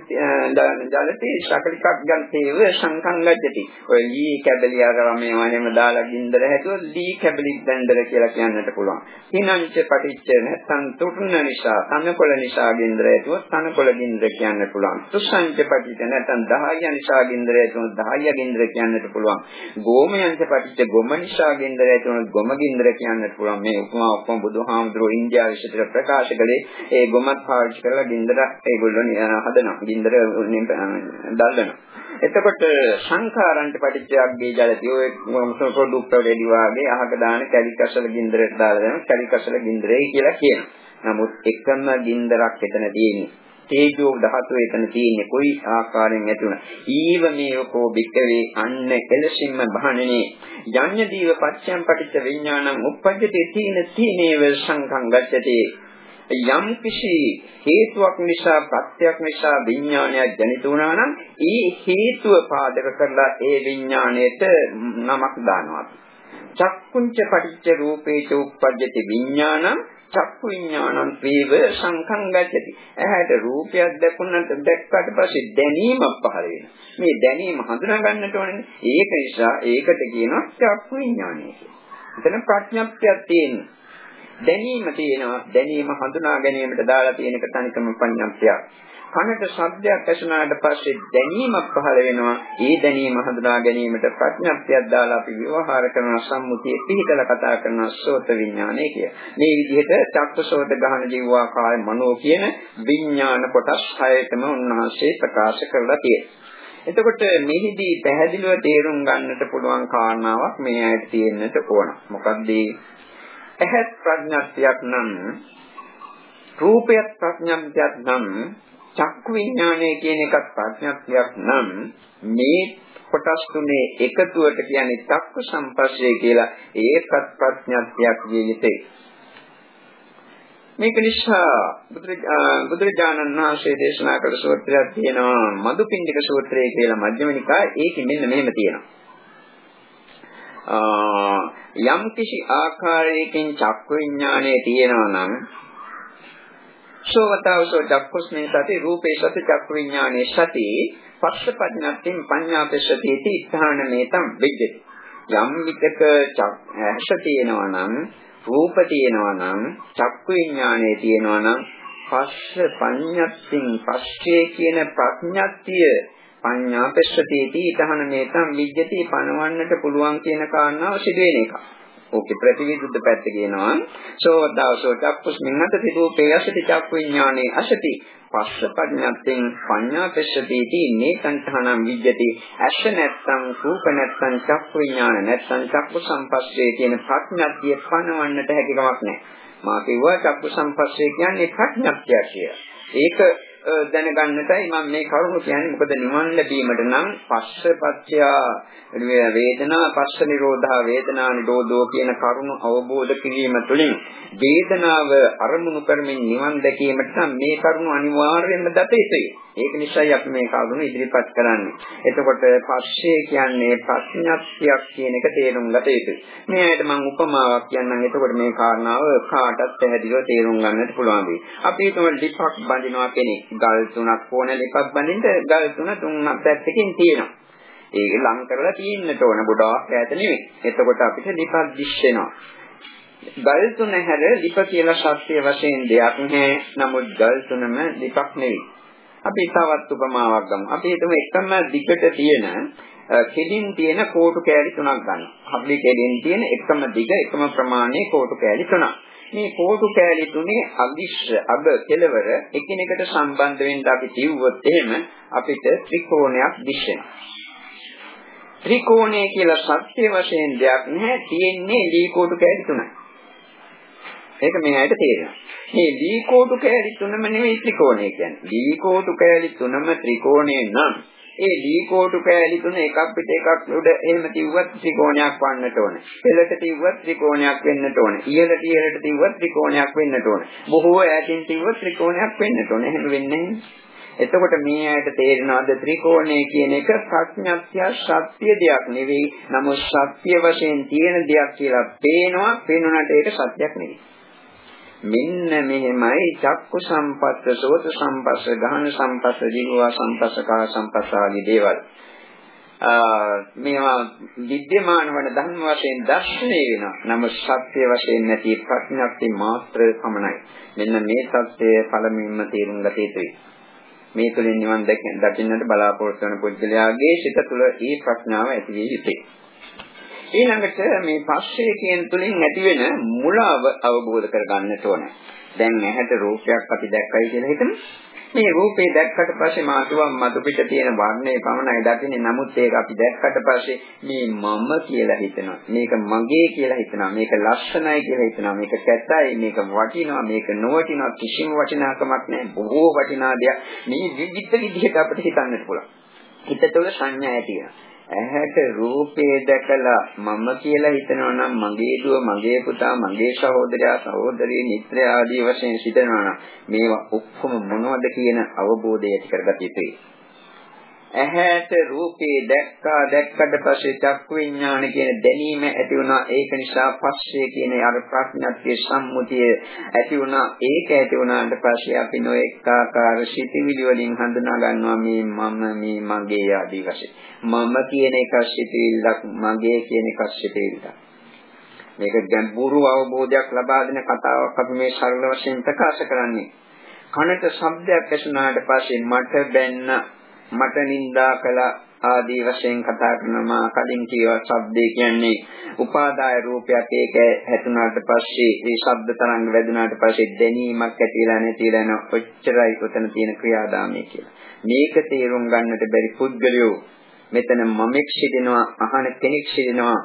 ජලති සකලිකක් ගන්තේව සංඛං ගජ්ජති ඔය ලී කැබලි අර මේවා එහෙම දාලා ගින්දර හැදුවොත් ලී කැබලි දණ්ඩර කියලා කියන්නට පුළුවන්. හිනංච පටිච්ච නැත්නම් තුරුන නිසා තනකොළ නිසා ගින්දර හැදුවොත් තනකොළ ගින්දර කියන්නට පුළුවන්. තුස්සංච පටිච්ච නැත්නම් 10 නිසා ගින්දර හැදුවොත් 10 ගින්දර කියන්නට පුළුවන්. ගෝමයන්ච පටිච්ච ගොම නිසා ගින්දර හැදුවොත් ගොම ගින්දර කියන්නට පුළුවන්. මේ උපමා ඔක්කොම බුදුහාමුදුරුවෝ ඉන්දියාවේ විශේෂ ප්‍රකාශ කළේ ඒ ගොමත් පාවිච්චි කරලා ගින්දර ඒගොල්ලෝ හදනවා. ගින්දර දල්ලනවා. එතකොට සංඛාරන්ට පටිච්චයක්ගේ ජලති ඔය ප්‍රොඩක්ට් වල එලි වාගේ අහක දාන කැලි කසල ගින්දරට දාලා දෙනවා. කැලි කසල ගින්දරේ කියලා කියනවා. නමුත් එකම ගින්දරක් එතන තියෙන්නේ. තේජෝ ධාතුව එතන තියෙන්නේ කොයි ආකාරයෙන් ඇති වුණා. ඊව මේකෝ බික්කවේ අන්න එලසින්ම බහණනේ යඤ්ඤ දීව පච්චයන් පටිච්ච විඥානං උප්පජ්ජති තීන තීනේව සංඛං ගච්ඡති යම් කිසි හේතුවක් නිසා ප්‍රත්‍යක් නිසා විඥානයක් ජනිත වුණා නම් ඒ හේතුව පාදක කරලා ඒ විඥාණයට නමක් දානවා. චක්කුංච පටිච්ච රූපේච උප්පජ්ජති විඥානං චක්කු විඥානං වේව සංඛං ගච්ඡති. ඇහැට රූපයක් දැකුණාට දැක්කට පස්සේ දැනීමක් පහළ වෙනවා. මේ දැනීම හඳුනා ගන්නට ඕනේ. ඒක නිසා ඒකට කියනවා චක්කු විඥානය කියලා. එතන ප්‍රඥප්තියක් තියෙනවා. දැනීම තියෙනවා දැනීම හඳුනා ගැනීමට දාලා තියෙන එක තනිකම පඤ්ඤාප්තියක්. කනට ශබ්දයක් ඇසුනාට පස්සේ දැනීමක් පහළ වෙනවා. ඒ දැනීම හඳුනා ගැනීමට ප්‍රඥාප්තියක් දාලා අපි ව්‍යවහාර කරන සම්මුතිය පිළිතල කතා කරන සෝත විඥානය කිය. මේ විදිහට චක්කසෝත ගහන ජීවා කාය මනෝ කියන විඥාන කොටස් හයකම උන්වහන්සේ ප්‍රකාශ කරලා තියෙනවා. එතකොට මෙහිදී පැහැදිලිව තේරුම් ගන්නට පුළුවන් කාරණාවක් මේ ඇයිට තියෙන්නට ඕන. මොකක්ද ඇහත් ප්‍රඥාත්යක් නම් රූපයත් ප්‍රඥාත්යක් නම් චක්කු විඥානය කියන එකත් ප්‍රඥාත්යක් නම් මේ කොටස් තුනේ එකතුවට කියන්නේ චක්කු සම්පස්සේ කියලා ඒකත් ප්‍රඥාත්යක් විය යුතුයි. මේක නිසා බුදුරජාණන් වහන්සේ දේශනා කළ සූත්‍රයක් තියෙනවා මදුපිණ්ඩික සූත්‍රය කියලා මජ්ක්‍ධිම නිකායේ ඒකෙ මෙන්න මෙහෙම තියෙනවා. යම් කිසි ආකාරයකින් චක්කු විඥානය තියෙනවා නම් සෝවතාවසෝ චක්කුස්මේ සති රූපේ සති චක්කු විඥානේ සති පස්සපඥාත්තින් පඤ්ඤාපස්සති इति ස්ථාන මේතම් විජ්ජති. යම් විතක ඇස තියෙනවා නම් රූප තියෙනවා නම් චක්කු විඥානේ තියෙනවා නම් පස්ස පඤ්ඤාත්තින් පස්සේ කියන ප්‍රඥාත්තිය පඤ්ඤා පෙස්සතිටි ඊතහන මේතම් විජ්ජති පණවන්නට පුළුවන් කියන කාරණාව සිදුවෙන එක. ඕකේ ප්‍රතිවිරුද්ධ පැත්ත කියනවා සෝදාසෝ චක්කුස්මින් අතති රූපේ අසති චක්කු විඥානේ අසති පස්ස පඤ්ඤාත්ෙන් පඤ්ඤා පෙස්සතිටි නේතංඨානම් විජ්ජති ඇස නැත්තම් රූප නැත්තම් චක්කු විඥාන නැත්තම් චක්කු සම්පස්සේ කියන ප්‍රඥාත්‍ය පණවන්නට හැකියාවක් නැහැ. මා කිව්වා චක්කු සම්පස්සේ කියන්නේ ප්‍රඥාත්‍ය කියලා. ඒක දැනගන්නටයි මම මේ කරුණු කියන්නේ මොකද නිවන් ලැබීමට නම් පස්සපච්චය වේදනා පස්ස නිරෝධා වේදනා නිරෝධෝ කියන කරුණු අවබෝධ කිරීම තුළින් වේදනාව අරමුණු කරමින් නිවන් දැකීමට නම් මේ කරුණු අනිවාර්යයෙන්ම දත යුතුයි. ඒක නිසායි අපි මේ කරුණු ඉදිරිපත් කරන්නේ. එතකොට පස්සේ කියන්නේ ප්‍රඥාක්තියක් කියන එක තේරුම් ගත යුතුයි. මේ ඇයිද මම උපමාවක් කියන්නම්. එතකොට මේ කාරණාව කාටත් පැහැදිලිව තේරුම් ගන්නට පුළුවන් වෙයි. අපි හිතමු ලිපක් බඳිනවා කෙනෙක්. ගල් තුනක් ඕන ලිපක් බඳින්න ගල් තුන තුන් පැත්තකින් තියෙනවා. ඒක ලං කරලා තියෙන්නට ඕන ගොඩාක් ඈත නෙවෙයි. එතකොට අපිට ලිපක් දිස් වෙනවා. ගල් තුන හැර ලිප කියලා ශක්තිය වශයෙන් දෙයක් නැහැ. නමුත් ගල් තුනම ලිපක් නෙවෙයි. අපි තවත් උපමාවක් ගමු. අපි හිතමු එකම දිගට තියෙන කෙලින් තියෙන කෝටු කෑලි තුනක් ගන්නවා. අපි කෙලින් තියෙන එකම දිග එකම ප්‍රමාණයේ කෝටු කෑලි තුනක්. මේ කෝටු කෑලි තුනේ අදිශ්‍ය අබ කෙලවර එකිනෙකට සම්බන්ධ වෙන්න අපි කිව්වොත් එහෙම අපිට ත්‍රිකෝණයක් දිස්සෙනවා. ත්‍රිකෝණය කියලා සත්‍ය වශයෙන් දෙයක් නැහැ තියෙන්නේ ලී කෝටු කෑලි තුනයි. ඒක මේ ඇයිට තේරෙනවා. මේ ලී කෝටු කෑලි තුනම නෙවෙයි ත්‍රිකෝණය කියන්නේ. ලී කෝටු කෑලි තුනම ත්‍රිකෝණය නම් ඒ දී කෝටු කෑලි තුන එකක් පිට එකක් උඩ එහෙම තියුවත් ත්‍රිකෝණයක් වන්නට ඕනේ. පෙළට තියුවත් ත්‍රිකෝණයක් වෙන්නට ඕනේ. ඉහළට ඉහළට තියුවත් ත්‍රිකෝණයක් වෙන්නට ඕනේ. බොහෝ ඈතින් තියුවත් ත්‍රිකෝණයක් වෙන්නට ඕනේ. එහෙම වෙන්නේ එතකොට මේ ඇයට තේරෙනවද ත්‍රිකෝණය කියන එක ප්‍රඥාත්‍ය සත්‍ය දෙයක් නෙවෙයි. නමුත් සත්‍ය වශයෙන් තියෙන දෙයක් කියලා පේනවා. පේනුනට ඒක සත්‍යක් නෙවෙයි. මෙන්න මෙහෙමයි චක්කු සම්පස්ස, සෝත සම්පස්ස, ගහන සම්පස්ස, ජීවවා සම්පස්ස, කාය සම්පස්ස ආදී දේවල්. මේවා විද්‍යමාන වන ධර්ම වශයෙන් දැක්නේ වෙනවා. නමුත් සත්‍ය වශයෙන් නැති ප්‍රඥප්ති මාත්‍ර පමණයි. මෙන්න මේ සත්‍යය පළමුවෙන්ම තේරුම් ගත යුතුයි. මේ තුලින් නිවන් දකින්නට බලාපොරොත්තු වන පුද්ගලයාගේ සිත තුළ ඒ ප්‍රඥාව ඇති විය යුතුයි. ඊළඟට මේ පස්සේ කියන තුලින් ඇතිවෙන මුලාව අවබෝධ කරගන්නට ඕන. දැන් ඇහැට රූපයක් අපි දැක්කයි කියලා හිතමු. මේ රූපේ දැක්කට පස්සේ මාතුවම් මතු පිට තියෙන වර්ණය පමණයි දකින්නේ. නමුත් ඒක අපි දැක්කට පස්සේ මේ මම කියලා හිතනවා. මේක මගේ කියලා හිතනවා. මේක ලස්සනයි කියලා හිතනවා. මේක කැතයි, මේක වටිනවා, මේක නොවටිනවා. කිසිම වටිනාකමක් නැහැ. බොහෝ වටිනා දෙයක්. මේ විවිධ විදිහට අපිට හිතන්නට පුළුවන්. හිත තුළ සංඥා ඇති වෙනවා. ඇහැට රූපේ දැකලා මම කියලා හිතනවා නම් මගේ දුව මගේ පුතා මගේ සහෝදරයා සහෝදරිය මිත්‍රය ආදී වශයෙන් සිතනවා නම් මේවා ඔක්කොම මොනවද කියන අවබෝධය ඇති කරගත යුතුයි. ඇහැට රූපේ දැක්කා දැක්කට පස්සේ චක්කු විඥාන කියන දැනීම ඇති වුණා. ඒක නිසා පස්සේ කියන අර ප්‍රඥාත්යේ සම්මුතිය ඇති වුණා. ඒක ඇති වුණාට පස්සේ අපි නොඑක ආකාර සිතිවිලි වලින් හඳුනා ගන්නවා මේ මම මේ මගේ ආදී වශයෙන්. මම කියන එක සිතිවිල්ලක් මගේ කියන එක සිතිවිල්ලක්. මේක ගැඹුරු අවබෝධයක් ලබා දෙන කතාවක්. අපි මේ සරල වශයෙන් ප්‍රකාශ කරන්නේ. කනට ශබ්දයක් ඇසුණාට පස්සේ මට බැන්න මට නිඳා කළ ආදී වශයෙන් කතා කරනවා කලින් කියවා ශබ්දේ කියන්නේ උපාදාය රූපයක් ඒක හැතුණාට පස්සේ ඒ ශබ්ද තරංග වැදුනාට පස්සේ දැනීමක් ඇතිලා නැතිලා යන ඔච්චරයි උතන තියෙන ක්‍රියාදාමය කියලා. මේක තේරුම් ගන්නට බැරි පුද්ගලයෝ මෙතන මමෙක් සිටිනවා අහන කෙනෙක් සිටිනවා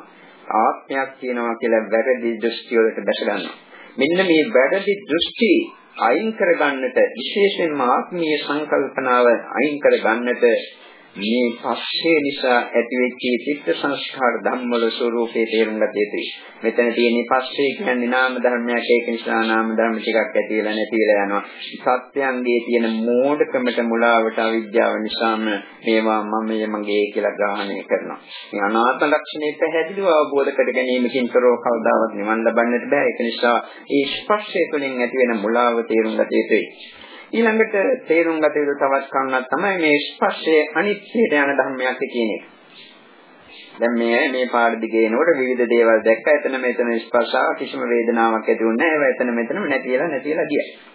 ආත්මයක් තියෙනවා කියලා වැරදි දෘෂ්ටි වලට දැස ගන්නවා. මෙන්න මේ වැරදි දෘෂ්ටි අයින් කරගන්නට විශේෂයෙන්ම ආත්මීය සංකල්පනාව අයින් කරගන්නට මේ පස්සේ නිසා ඇතිවෙච්ච චිත්ත සංස්කාර ධම්මවල ස්වરૂපේ තේරුම් ගත යුතුයි. මෙතන තියෙන පස්සේ කියන්නේ නාම ධර්මයක් ඒක නිසා නාම ධර්ම ටිකක් ඇති වෙලා නැති වෙලා යනවා. සත්‍යයන්ගේ තියෙන මෝඩකමට මුලාවට අවිද්‍යාව නිසාම මේවා මමයේ මගේ කියලා ග්‍රහණය කරනවා. මේ අනාත්ම ලක්ෂණය පැහැදිලිව අවබෝධ කර ගැනීමකින් තොරව කවදාවත් නිවන් ලබන්නට බෑ. ඒක නිසා මේ ස්පර්ශය තුළින් ඇති වෙන මුලාව තේරුම් ගත යුතුයි. ඊළඟට තේරුම් ගත යුතු තවත් කරුණක් තමයි මේ ස්පර්ශයේ අනිත්‍යයට යන ධර්මයක් කියන එක. දැන් මේ මේ පාඩ දිගේ එනකොට විවිධ දේවල් දැක්ක එතන මෙතන ස්පර්ශාව කිසිම වේදනාවක් ඇති වුණේ නැහැ. ඒවා එතන මෙතනම නැතිලා නැතිලා ගියා.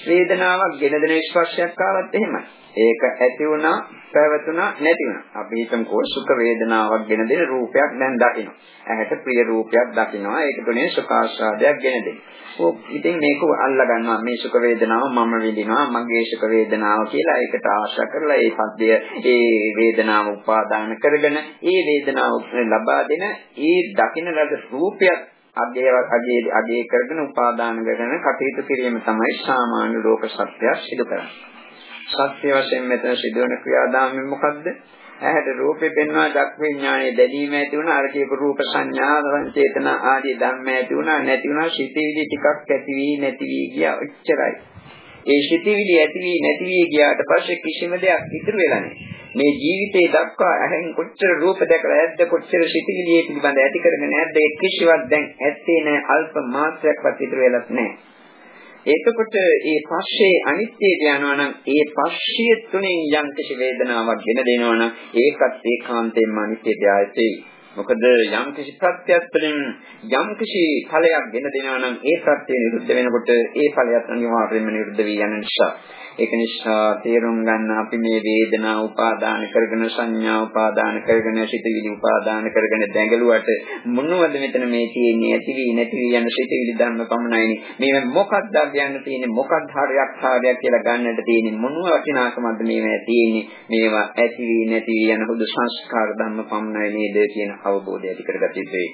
වේදනාවක් ගෙන දෙන ස්පර්ශයක් ආවත් එහෙමයි. ඒක ඇති වුණා, පැවතුණා, නැති වුණා. අපි හිතමුකෝ සුඛ වේදනාවක් ගෙන දෙන රූපයක් දැන් දකිනවා. ඇහැට ප්‍රිය රූපයක් දකිනවා. ඒක තුනේ සුඛාස්වාදයක් ගෙන දෙනවා. ඉතින් මේක අල්ලා ගන්නවා මේ සුඛ වේදනාව මම විඳිනවා, මගේ සුඛ වේදනාව කියලා ඒකට ආශා කරලා ඒ පද්‍ය ඒ වේදනාව උපාදාන කරගෙන ඒ වේදනාව ලබා දෙන ඒ දකින ලද රූපයක් අගේ අගේ අගේ කරගෙන උපාදාන කරගෙන කටයුතු කිරීම තමයි සාමාන්‍ය ලෝක සත්‍යය සිදු කරන්නේ. සත්‍ය වශයෙන් මෙතන සිදුවන ක්‍රියාදාමය මොකද්ද? ඇහැට රූපේ පෙන්වා දක් විඥානයේ දැනීම ඇති වුණා අර කියපු රූප සංඥා චේතන ආදී ධර්ම ඇති වුණා නැති වුණා සිතවිලි ටිකක් ඇති වී නැති වී ගියා ඔච්චරයි. ඒ සිතවිලි ඇති වී නැති වී ගියාට පස්සේ කිසිම දෙයක් ඉතුරු වෙලා නැහැ. මේ ජීවිතේ දක්වා ඇහෙන් කොච්චර රූප දැකලා ඇද්ද කොච්චර සිතිවිලියේ පිළිබඳ ඇති කරගෙන නැද්ද ඒ කිසිවක් දැන් ඇත්තේ නැහැ අල්ප මාත්‍රයක්වත් ඉතුරු වෙලත් නැහැ. එතකොට මේ පස්සේ අනිත්‍යයට යනවා නම් ඒ පස්සිය තුنين යම් කිසි වේදනාවක් ගෙන දෙනවා නම් ඒකත් ඒකාන්තයෙන්ම අනිත්‍යයට ආයතේ මොකද යම් කිසි ප්‍රත්‍යයක් තුළින් යම් කිසි ඵලයක් ගෙන දෙනවා නම් ඒ ප්‍රත්‍යය නිරුද්ධ වෙනකොට ඒ ඵලයත් අනිවාර්යයෙන්ම නිරුද්ධ වී යන නිසා. ඒක නිසා තේරුම් ගන්න අපි මේ වේදනා උපාදාන කරගෙන සංඥා උපාදාන කරගෙන සිතවිලි උපාදාන කරගෙන දැඟලුවට මොනවද මෙතන මේ තියෙන්නේ? ඇති වී නැති වී යන සිතවිලි ධර්ම පමණයි මේ මොකක්ද කියන්න තියෙන්නේ? මොකක්ද හරයක් හරයක් කියලා ගන්නට තියෙන්නේ? මොන වටිනාකමක්ද මේවා තියෙන්නේ මේවා ඇති වී නැති වී යන හුදු සංස්කාර ධර්ම පමණයි නේද කියන අවබෝධය ඇති කරගත යුතුයි.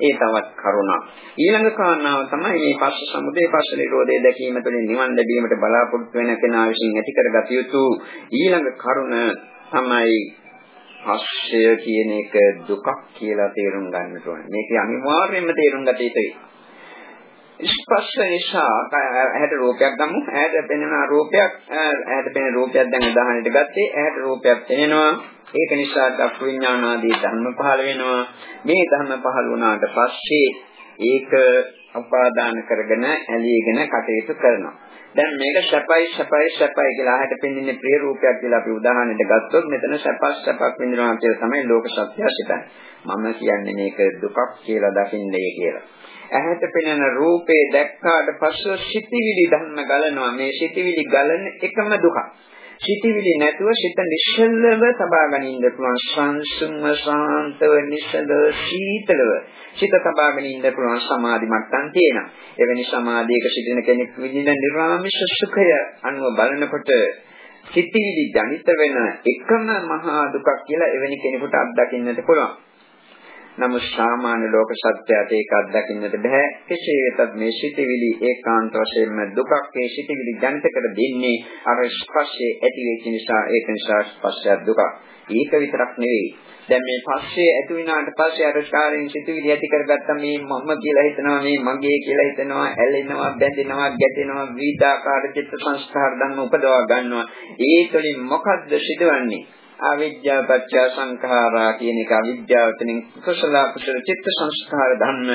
ඒ තවත් කරුණක්. ඊළඟ කාරණාව තමයි මේ පස්ස සමුදය පස්ස නිරෝධය දැකීම තුළින් නිවන් ලැබීමට බලාපොරොත්තු වෙන කෙනා විසින් ඇති කරගත යුතු ඊළඟ කරුණ තමයි පස්සය කියන එක දුකක් කියලා තේරුම් ගන්නට ඕනේ. මේක අනිවාර්යයෙන්ම තේරුම් ගත යුතුයි. ස්පර්ශ නිසා ඇහැට රූපයක් ගමු. ඇහැට පෙනෙන රූපයක් ඇහැට පෙනෙන රූපයක් දැන් උදාහරණයට ගත්තේ ඇහැට රූපයක් පෙනෙනවා. ඒක නිසා චක්කු විඥාන ආදී ධර්ම පහළ වෙනවා. මේ ධර්ම පහළ වුණාට පස්සේ ඒක උපාදාන කරගෙන ඇලීගෙන කටයුතු කරනවා. දැන් මේක සැපයි සැපයි සැපයි කියලා අහකට පෙන්වන්නේ ප්‍රිය රූපයක් කියලා අපි උදාහරණයක් ගත්තොත් මෙතන සැපස් සැපක් විඳිනවා කියලා තමයි ලෝක සත්‍යය හිතන්නේ. මම කියන්නේ මේක දුකක් කියලා දකින්නේ කියලා. ඇහැට පෙනෙන රූපේ දැක්කාට පස්සෙ සිතිවිලි ධර්ම ගලනවා. මේ සිතිවිලි ගලන එකම දුකක්. සිතිවිලි නැතුව සිත නිශ්චලව තබා ගනින්න පුළුවන් සංසුන්ව සාන්තව නිශ්චල සීතලව සිත තබාගෙන ඉන්න පුළුවන් සමාධි මට්ටම් තියෙනවා. එවැනි සමාධියක සිටින කෙනෙක් විඳින නිර්වාමිෂ සුඛය අනුව බලනකොට සිතිවිලි ජනිත වෙන එකම මහා දුකක් කියලා එවැනි කෙනෙකුට අත්දකින්නට පුළුවන්. නමුත් සාමාන්‍ය ලෝක සත්‍යයට ඒක අත්දකින්නට බෑ. කෙසේ වෙතත් මේ සිටිවිලි ඒකාන්ත වශයෙන්ම දුකක් ඒ සිටිවිලි ජනිත කර දෙන්නේ අර ස්පර්ශයේ ඇති වෙච්ච නිසා ඒක නිසා ස්පර්ශය දුක. ඒක විතරක් නෙවෙයි. දැන් මේ පස්සේ ඇති වුණාට පස්සේ අර ස්කාරයෙන් සිටිවිලි ඇති කරගත්ත මේ මම කියලා හිතනවා මේ මගේ කියලා හිතනවා ඇලෙනවා බැඳෙනවා ගැටෙනවා විවිධාකාර චිත්ත සංස්කාර ධර්ම උපදවා ගන්නවා. ඒ තුළින් මොකද්ද සිදුවන්නේ? අවිද්‍යාව පත්‍ය සංඛාරා කියන එක අවිද්‍යාව තුළින් කුසල කුසල චිත්ත සංස්කාර ධර්ම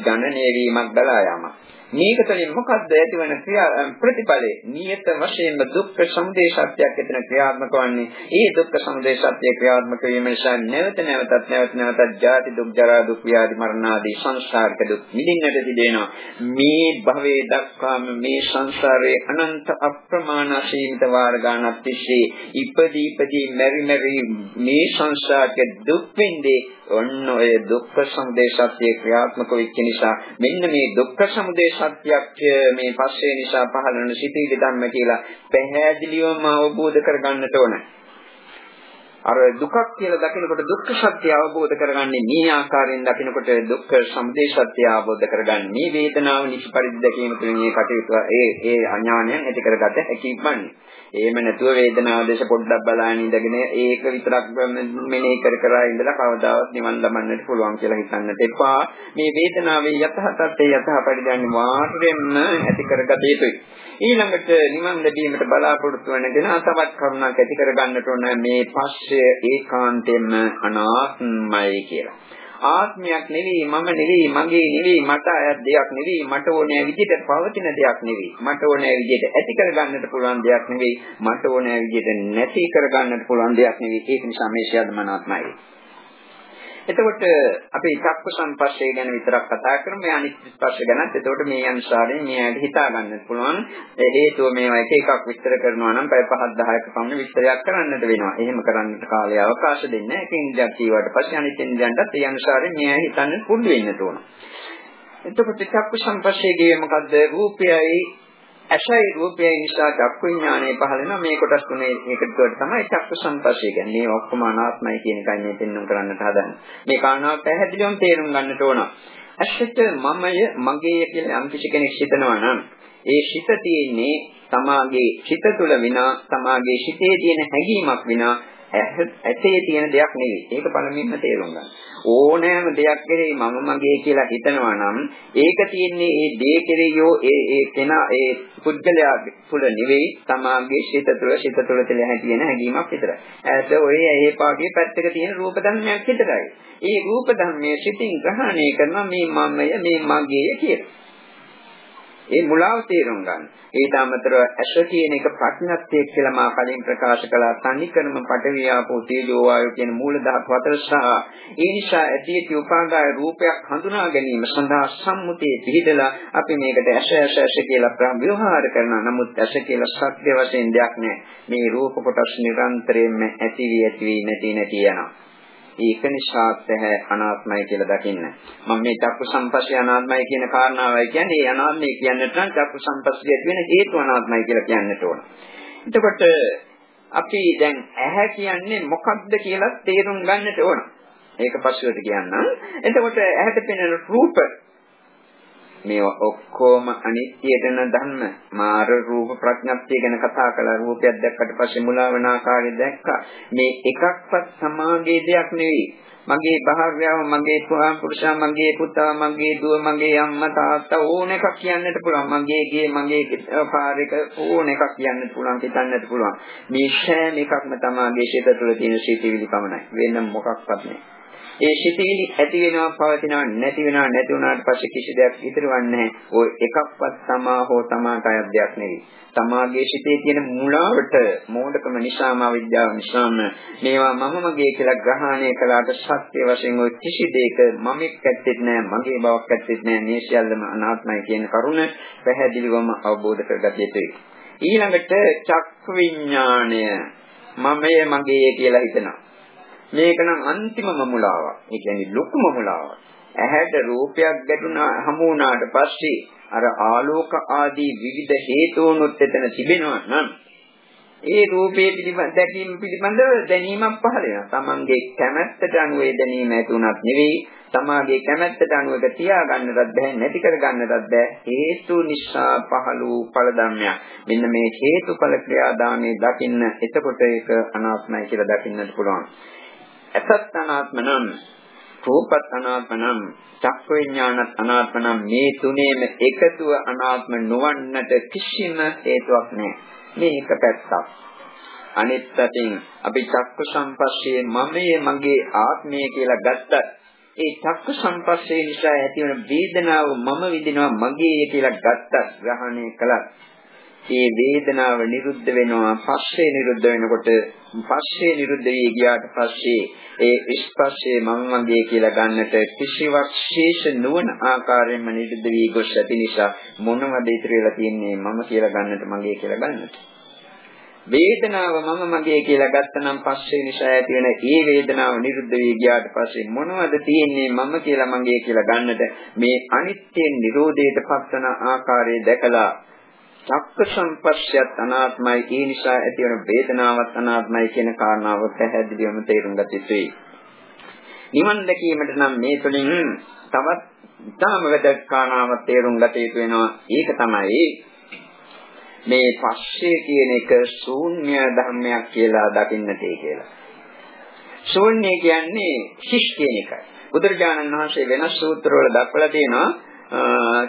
ගණනය වීමක් බලා යාමක්. මේක තුළින් මොකද්ද ඇතිවන ක්‍රියා ප්‍රතිඵලය? නියත වශයෙන්ම දුක්ඛ සමුදය සත්‍යයක් එතන ක්‍රියාත්මක වන්නේ. ඒ දුක්ඛ සමුදය සත්‍ය ක්‍රියාත්මක වීම නිසා නැවත නැවතත් නැවත නැවතත් ජාති දුක් ජරා දුක් ව්‍යාධි මරණ ආදී සංසාරික දුක් මිදින්නට සිදෙනවා. මේ භවයේ දක්වාම මේ සංසාරයේ අනන්ත අප්‍රමාණ සීමිත වාර ගණනක් තිස්සේ ඉපදී ඉපදී මෙරි මෙරි මේ සංසාරයේ දුක් විඳේ ඔන්න ඔය දුක්ඛ සමුදය සත්‍ය ක්‍රියාත්මක වෙච්ච නිසා මෙන්න මේ දුක්ඛ සමුදය සත්‍යයක් මේ පස්සේ නිසා පහළ වෙන සිටිවිලි ධර්ම කියලා පැහැදිලිවම අවබෝධ කරගන්නට ඕන. අර දුකක් කියලා දකිනකොට දුක්ඛ සත්‍ය අවබෝධ කරගන්නේ මේ ආකාරයෙන් දකිනකොට දුක්ඛ සමුදය සත්‍ය අවබෝධ කරගන්නේ මේ වේදනාව නිසි පරිදි දැකීම තුළින් මේ කටයුතු ඒ ඒ අඥානයන් ඇති කරගත හැකි වන්නේ. එහෙම නැතුව වේදනාව දේශ පොඩ්ඩක් බලන ඉඳගෙන ඒක විතරක් මෙනෙහි කර කර ඉඳලා කවදාවත් නිවන් ලබන්නට පුළුවන් කියලා හිතන්නට එපා. මේ වේදනාවේ යතහ තත්ත්වය යතහ පරිදි වාර්යෙන්ම ඇති කරගත යුතුයි. ඊළඟට නිවන් ලැබීමට බලාපොරොත්තු වෙන දෙන තවත් කරුණක් ඇති කරගන්නට ඕන මේ පස්සය ඒකාන්තයෙන්ම අනාත්මයි කියලා. ආත්මයක් නෙවෙයි මම නෙවෙයි මගේ නෙවෙයි මට අයත් දෙයක් නෙවෙයි මට ඕනෑ විදිහට පවතින දෙයක් නෙවෙයි. මට ඕනෑ විදිහට ඇති කරගන්නට පුළුවන් දෙයක් නෙවෙයි මට ඕනෑ විදිහට නැති කරගන්නට පුළුවන් දෙයක් නෙවෙයි. ඒක නිසා මේ සියල්ලම අනාත්මයි එතකොට අපි චක්ක සංපස්සේ ගැන විතරක් කතා කරමු. මේ අනිත් ස්පර්ශ ගැනත් එතකොට මේ අනුසාරයෙන් මේ ඇයිද හිතා ගන්න පුළුවන්. ඒ හේතුව මේවා එක එකක් විස්තර කරනවා නම් පැය 5 10ක පමණ විස්තරයක් කරන්නට වෙනවා. එහෙම කරන්නට කාලය අවකාශ දෙන්නේ නැහැ. ඒකින් ඉඳන් කීවට පස්සේ අනිත් ඉඳන්ටත් ඒ අනුසාරයෙන් මේ ඇයි හිතන්න පුරුදු වෙන්න ඕන. එතකොට චක්ක සංපස්සේ කියේ මොකද්ද? රූපයයි ඇසයි රූපයයි නිසා චක්කු විඥානය පහළ වෙනවා. මේ කොටස් තුනේ එකතුවට තමයි චක්කු සංපස්සේ කියන්නේ. මේ ඔක්කොම අනාත්මයි කියන එකයි මේ පෙන්වන්න කරන්නට හදන්නේ. මේ කාරණාව පැහැදිලිවම තේරුම් ගන්නට ඕන. ඇසට මමය මගේ කියලා යම් කිසි කෙනෙක් හිතනවා නම් ඒ සිත තියෙන්නේ තමාගේ සිත තුළ විනා තමාගේ සිතේ තියෙන හැඟීමක් විනා ඇතේ තියෙන දෙයක් නෙවෙයි. ඒක පළමුවෙන්ම තේරුම් ගන්න. ඕනෑම දෙයක් කෙරෙහි මම මගේ කියලා හිතනවා නම් ඒක තියෙන්නේ ඒ දේ කෙරෙහිෝ ඒ ඒ කෙනා ඒ පුද්ගලයා තුළ නෙවෙයි තමාගේ සිත තුළ සිත තුළ තියෙන තියෙන හැඟීමක් විතරයි. ඇත්ත ඔය ඒ පාගේ පැත්තක තියෙන රූප ධර්මයක් විතරයි. ඒ රූප ධර්මයේ සිතින් ග්‍රහණය කරන මේ මමය මේ මගේ කියලා. ඒ මුලාව තේරුම් ගන්න. ඊට අමතරව ඇස කියන එක ප්‍රඥප්තිය කියලා මා කලින් ප්‍රකාශ කළා. තනිකරම පඨවි ආපෝ තේජෝ වායෝ කියන මූල ධාතු හතර සහ ඒ නිසා ඇති ඇති උපාදාය රූපයක් හඳුනා ගැනීම සඳහා සම්මුතියේ පිළිදලා අපි මේකට ඇස ඇස ඇස කියලා ව්‍යවහාර කරනවා. නමුත් ඇස කියලා සත්‍ය වශයෙන් දෙයක් නෑ. මේ රූප කොටස් නිරන්තරයෙන්ම ඇති වී ඇති වී නැති නැති යනවා. ඒක නිසාත් ඇහැ අනාත්මයි කියලා දකින්න. මම මේ චක්කු සම්පස්සේ අනාත්මයි කියන කාරණාවයි කියන්නේ ඒ අනාත්මයි කියන්නට නම් චක්කු සම්පස්සේ වෙන හේතු අනාත්මයි කියලා කියන්නට ඕන. එතකොට අපි දැන් ඇහැ කියන්නේ මොකක්ද කියලා තේරුම් ගන්නට ඕන. ඒක පස්සෙට කියන්නම්. එතකොට ඇහැට පෙනෙන රූප මේවා ඔක්කොම අනිත්‍යයටන ධර්ම. මාර රූප ප්‍රඥප්තිය ගැන කතා කළා. රූපයක් දැක්කට පස්සේ මුලා වෙන ආකාරය දැක්කා. මේ එකක්වත් සමාගයේ දෙයක් නෙවෙයි. මගේ භාර්යාව මගේ පුරුෂයා මගේ පුතා මගේ දුව මගේ අම්මා තාත්තා ඕන එකක් කියන්නට පුළුවන්. මගේ ගේ මගේ පාරක ඕන එකක් කියන්නට පුළුවන් හිතන්නට පුළුවන්. මේ සෑම එකක්ම තමාගේ සිත තුළ තියෙන සිතිවිලි පමණයි. වෙන මොකක්වත් නැහැ ඒ සිතිවිලි ඇති වෙනවා පවතිනවා නැති වෙනවා නැති වුණාට පස්සේ කිසි දෙයක් ඉතිරවන්නේ නැහැ. ওই එකක්වත් තමා හෝ තමාට අයද්දයක් නෙවෙයි. තමාගේ සිතේ තියෙන මුලාවට මෝඩකම නිසාම අවිද්‍යාව නිසාම මේවා මම මගේ කියලා ග්‍රහණය කළාට සත්‍ය වශයෙන් ওই කිසි දෙයක මමෙක් ඇත්තෙත් නැහැ මගේ බවක් ඇත්තෙත් නැහැ මේ සියල්ලම අනාත්මයි කියන කරුණ පැහැදිලිවම අවබෝධ කරගත යුතුයි. ඊළඟට චක්ඛ විඥාණය මමයේ මගේ කියලා හිතනවා. මේක නම් අන්තිමම මුලාවක්. ඒ කියන්නේ ලොකුම මුලාවක්. ඇහැට රූපයක් ගැටුණා හමු වුණාට පස්සේ අර ආලෝක ආදී විවිධ හේතුණුත් එතන තිබෙනවා නම් ඒ රූපයේ පිළිබඳ දැකීම පිළිබඳව දැනීමක් පහළ වෙනවා. Tamange කැමැත්තට අනුව ඒ දැනීම ඇති උනත් නෙවෙයි, තමාගේ කැමැත්තට අනුව ඒක තියාගන්නටත් බැහැ, නැති කරගන්නටත් බැහැ. හේතු නිසා පහළ වූ ඵල ධර්මයක්. මෙන්න මේ හේතුඵල ක්‍රියාදාමයේ දකින්න එතකොට ඒක අනාත්මයි කියලා දකින්නත් පුළුවන්. ඇසත් අනාත්ම නම් රූපත් අනාත්ම නම් චක්ක විඥානත් අනාත්ම නම් මේ තුනේම එකතුව අනාත්ම නොවන්නට කිසිම හේතුවක් නැහැ. මේ එක පැත්තක්. අනිත් පැතින් අපි චක්ක සම්පස්සේ මමයේ මගේ ආත්මය කියලා ගත්තත් ඒ චක්ක සම්පස්සේ නිසා ඇතිවන වේදනාව මම විඳිනවා මගේ කියලා ගත්තත් ග්‍රහණය කළත් මේ වේදනාව නිරුද්ධ වෙනවා. පස්සේ නිරුද්ධ වෙනකොට පස්සේ නිරුද්ධ වී ගියාට පස්සේ ඒ ස්පර්ශයේ මම මගේ කියලා ගන්නට කිසිවක් ශේෂ නොවන ආකාරයෙන්ම නිරුද්ධ වී ගොස් ඇති නිසා මොනවද ඉතුරු වෙලා තියන්නේ මම කියලා ගන්නට මගේ කියලා ගන්නට. වේදනාව මම මගේ කියලා ගත්තනම් පස්සේ නිසා ඇති වෙන ඒ වේදනාව නිරුද්ධ වී ගියාට පස්සේ මොනවද තියෙන්නේ මම කියලා මගේ කියලා ගන්නට මේ අනිත්‍ය නිරෝධයට පත්වන ආකාරය දැකලා චක්ක සංපස්සයත් අනාත්මයි ඒ නිසා ඇතිවන වේදනාවත් අනාත්මයි කියන කාරණාව පැහැදිලිවම තේරුම් ගත යුතුයි. නිවන් දැකීමට නම් මේ තුලින් තවත් ඉතාම වැදගත් කාරණාවක් තේරුම් ගත යුතු වෙනවා. ඒක තමයි මේ පස්සේ කියන එක ශූන්‍ය ධර්මයක් කියලා දකින්නට කියලා. ශූන්‍ය කියන්නේ ශිෂ් කියන එකයි. බුදුරජාණන් වහන්සේ වෙනස් සූත්‍රවල දක්වලා තියෙනවා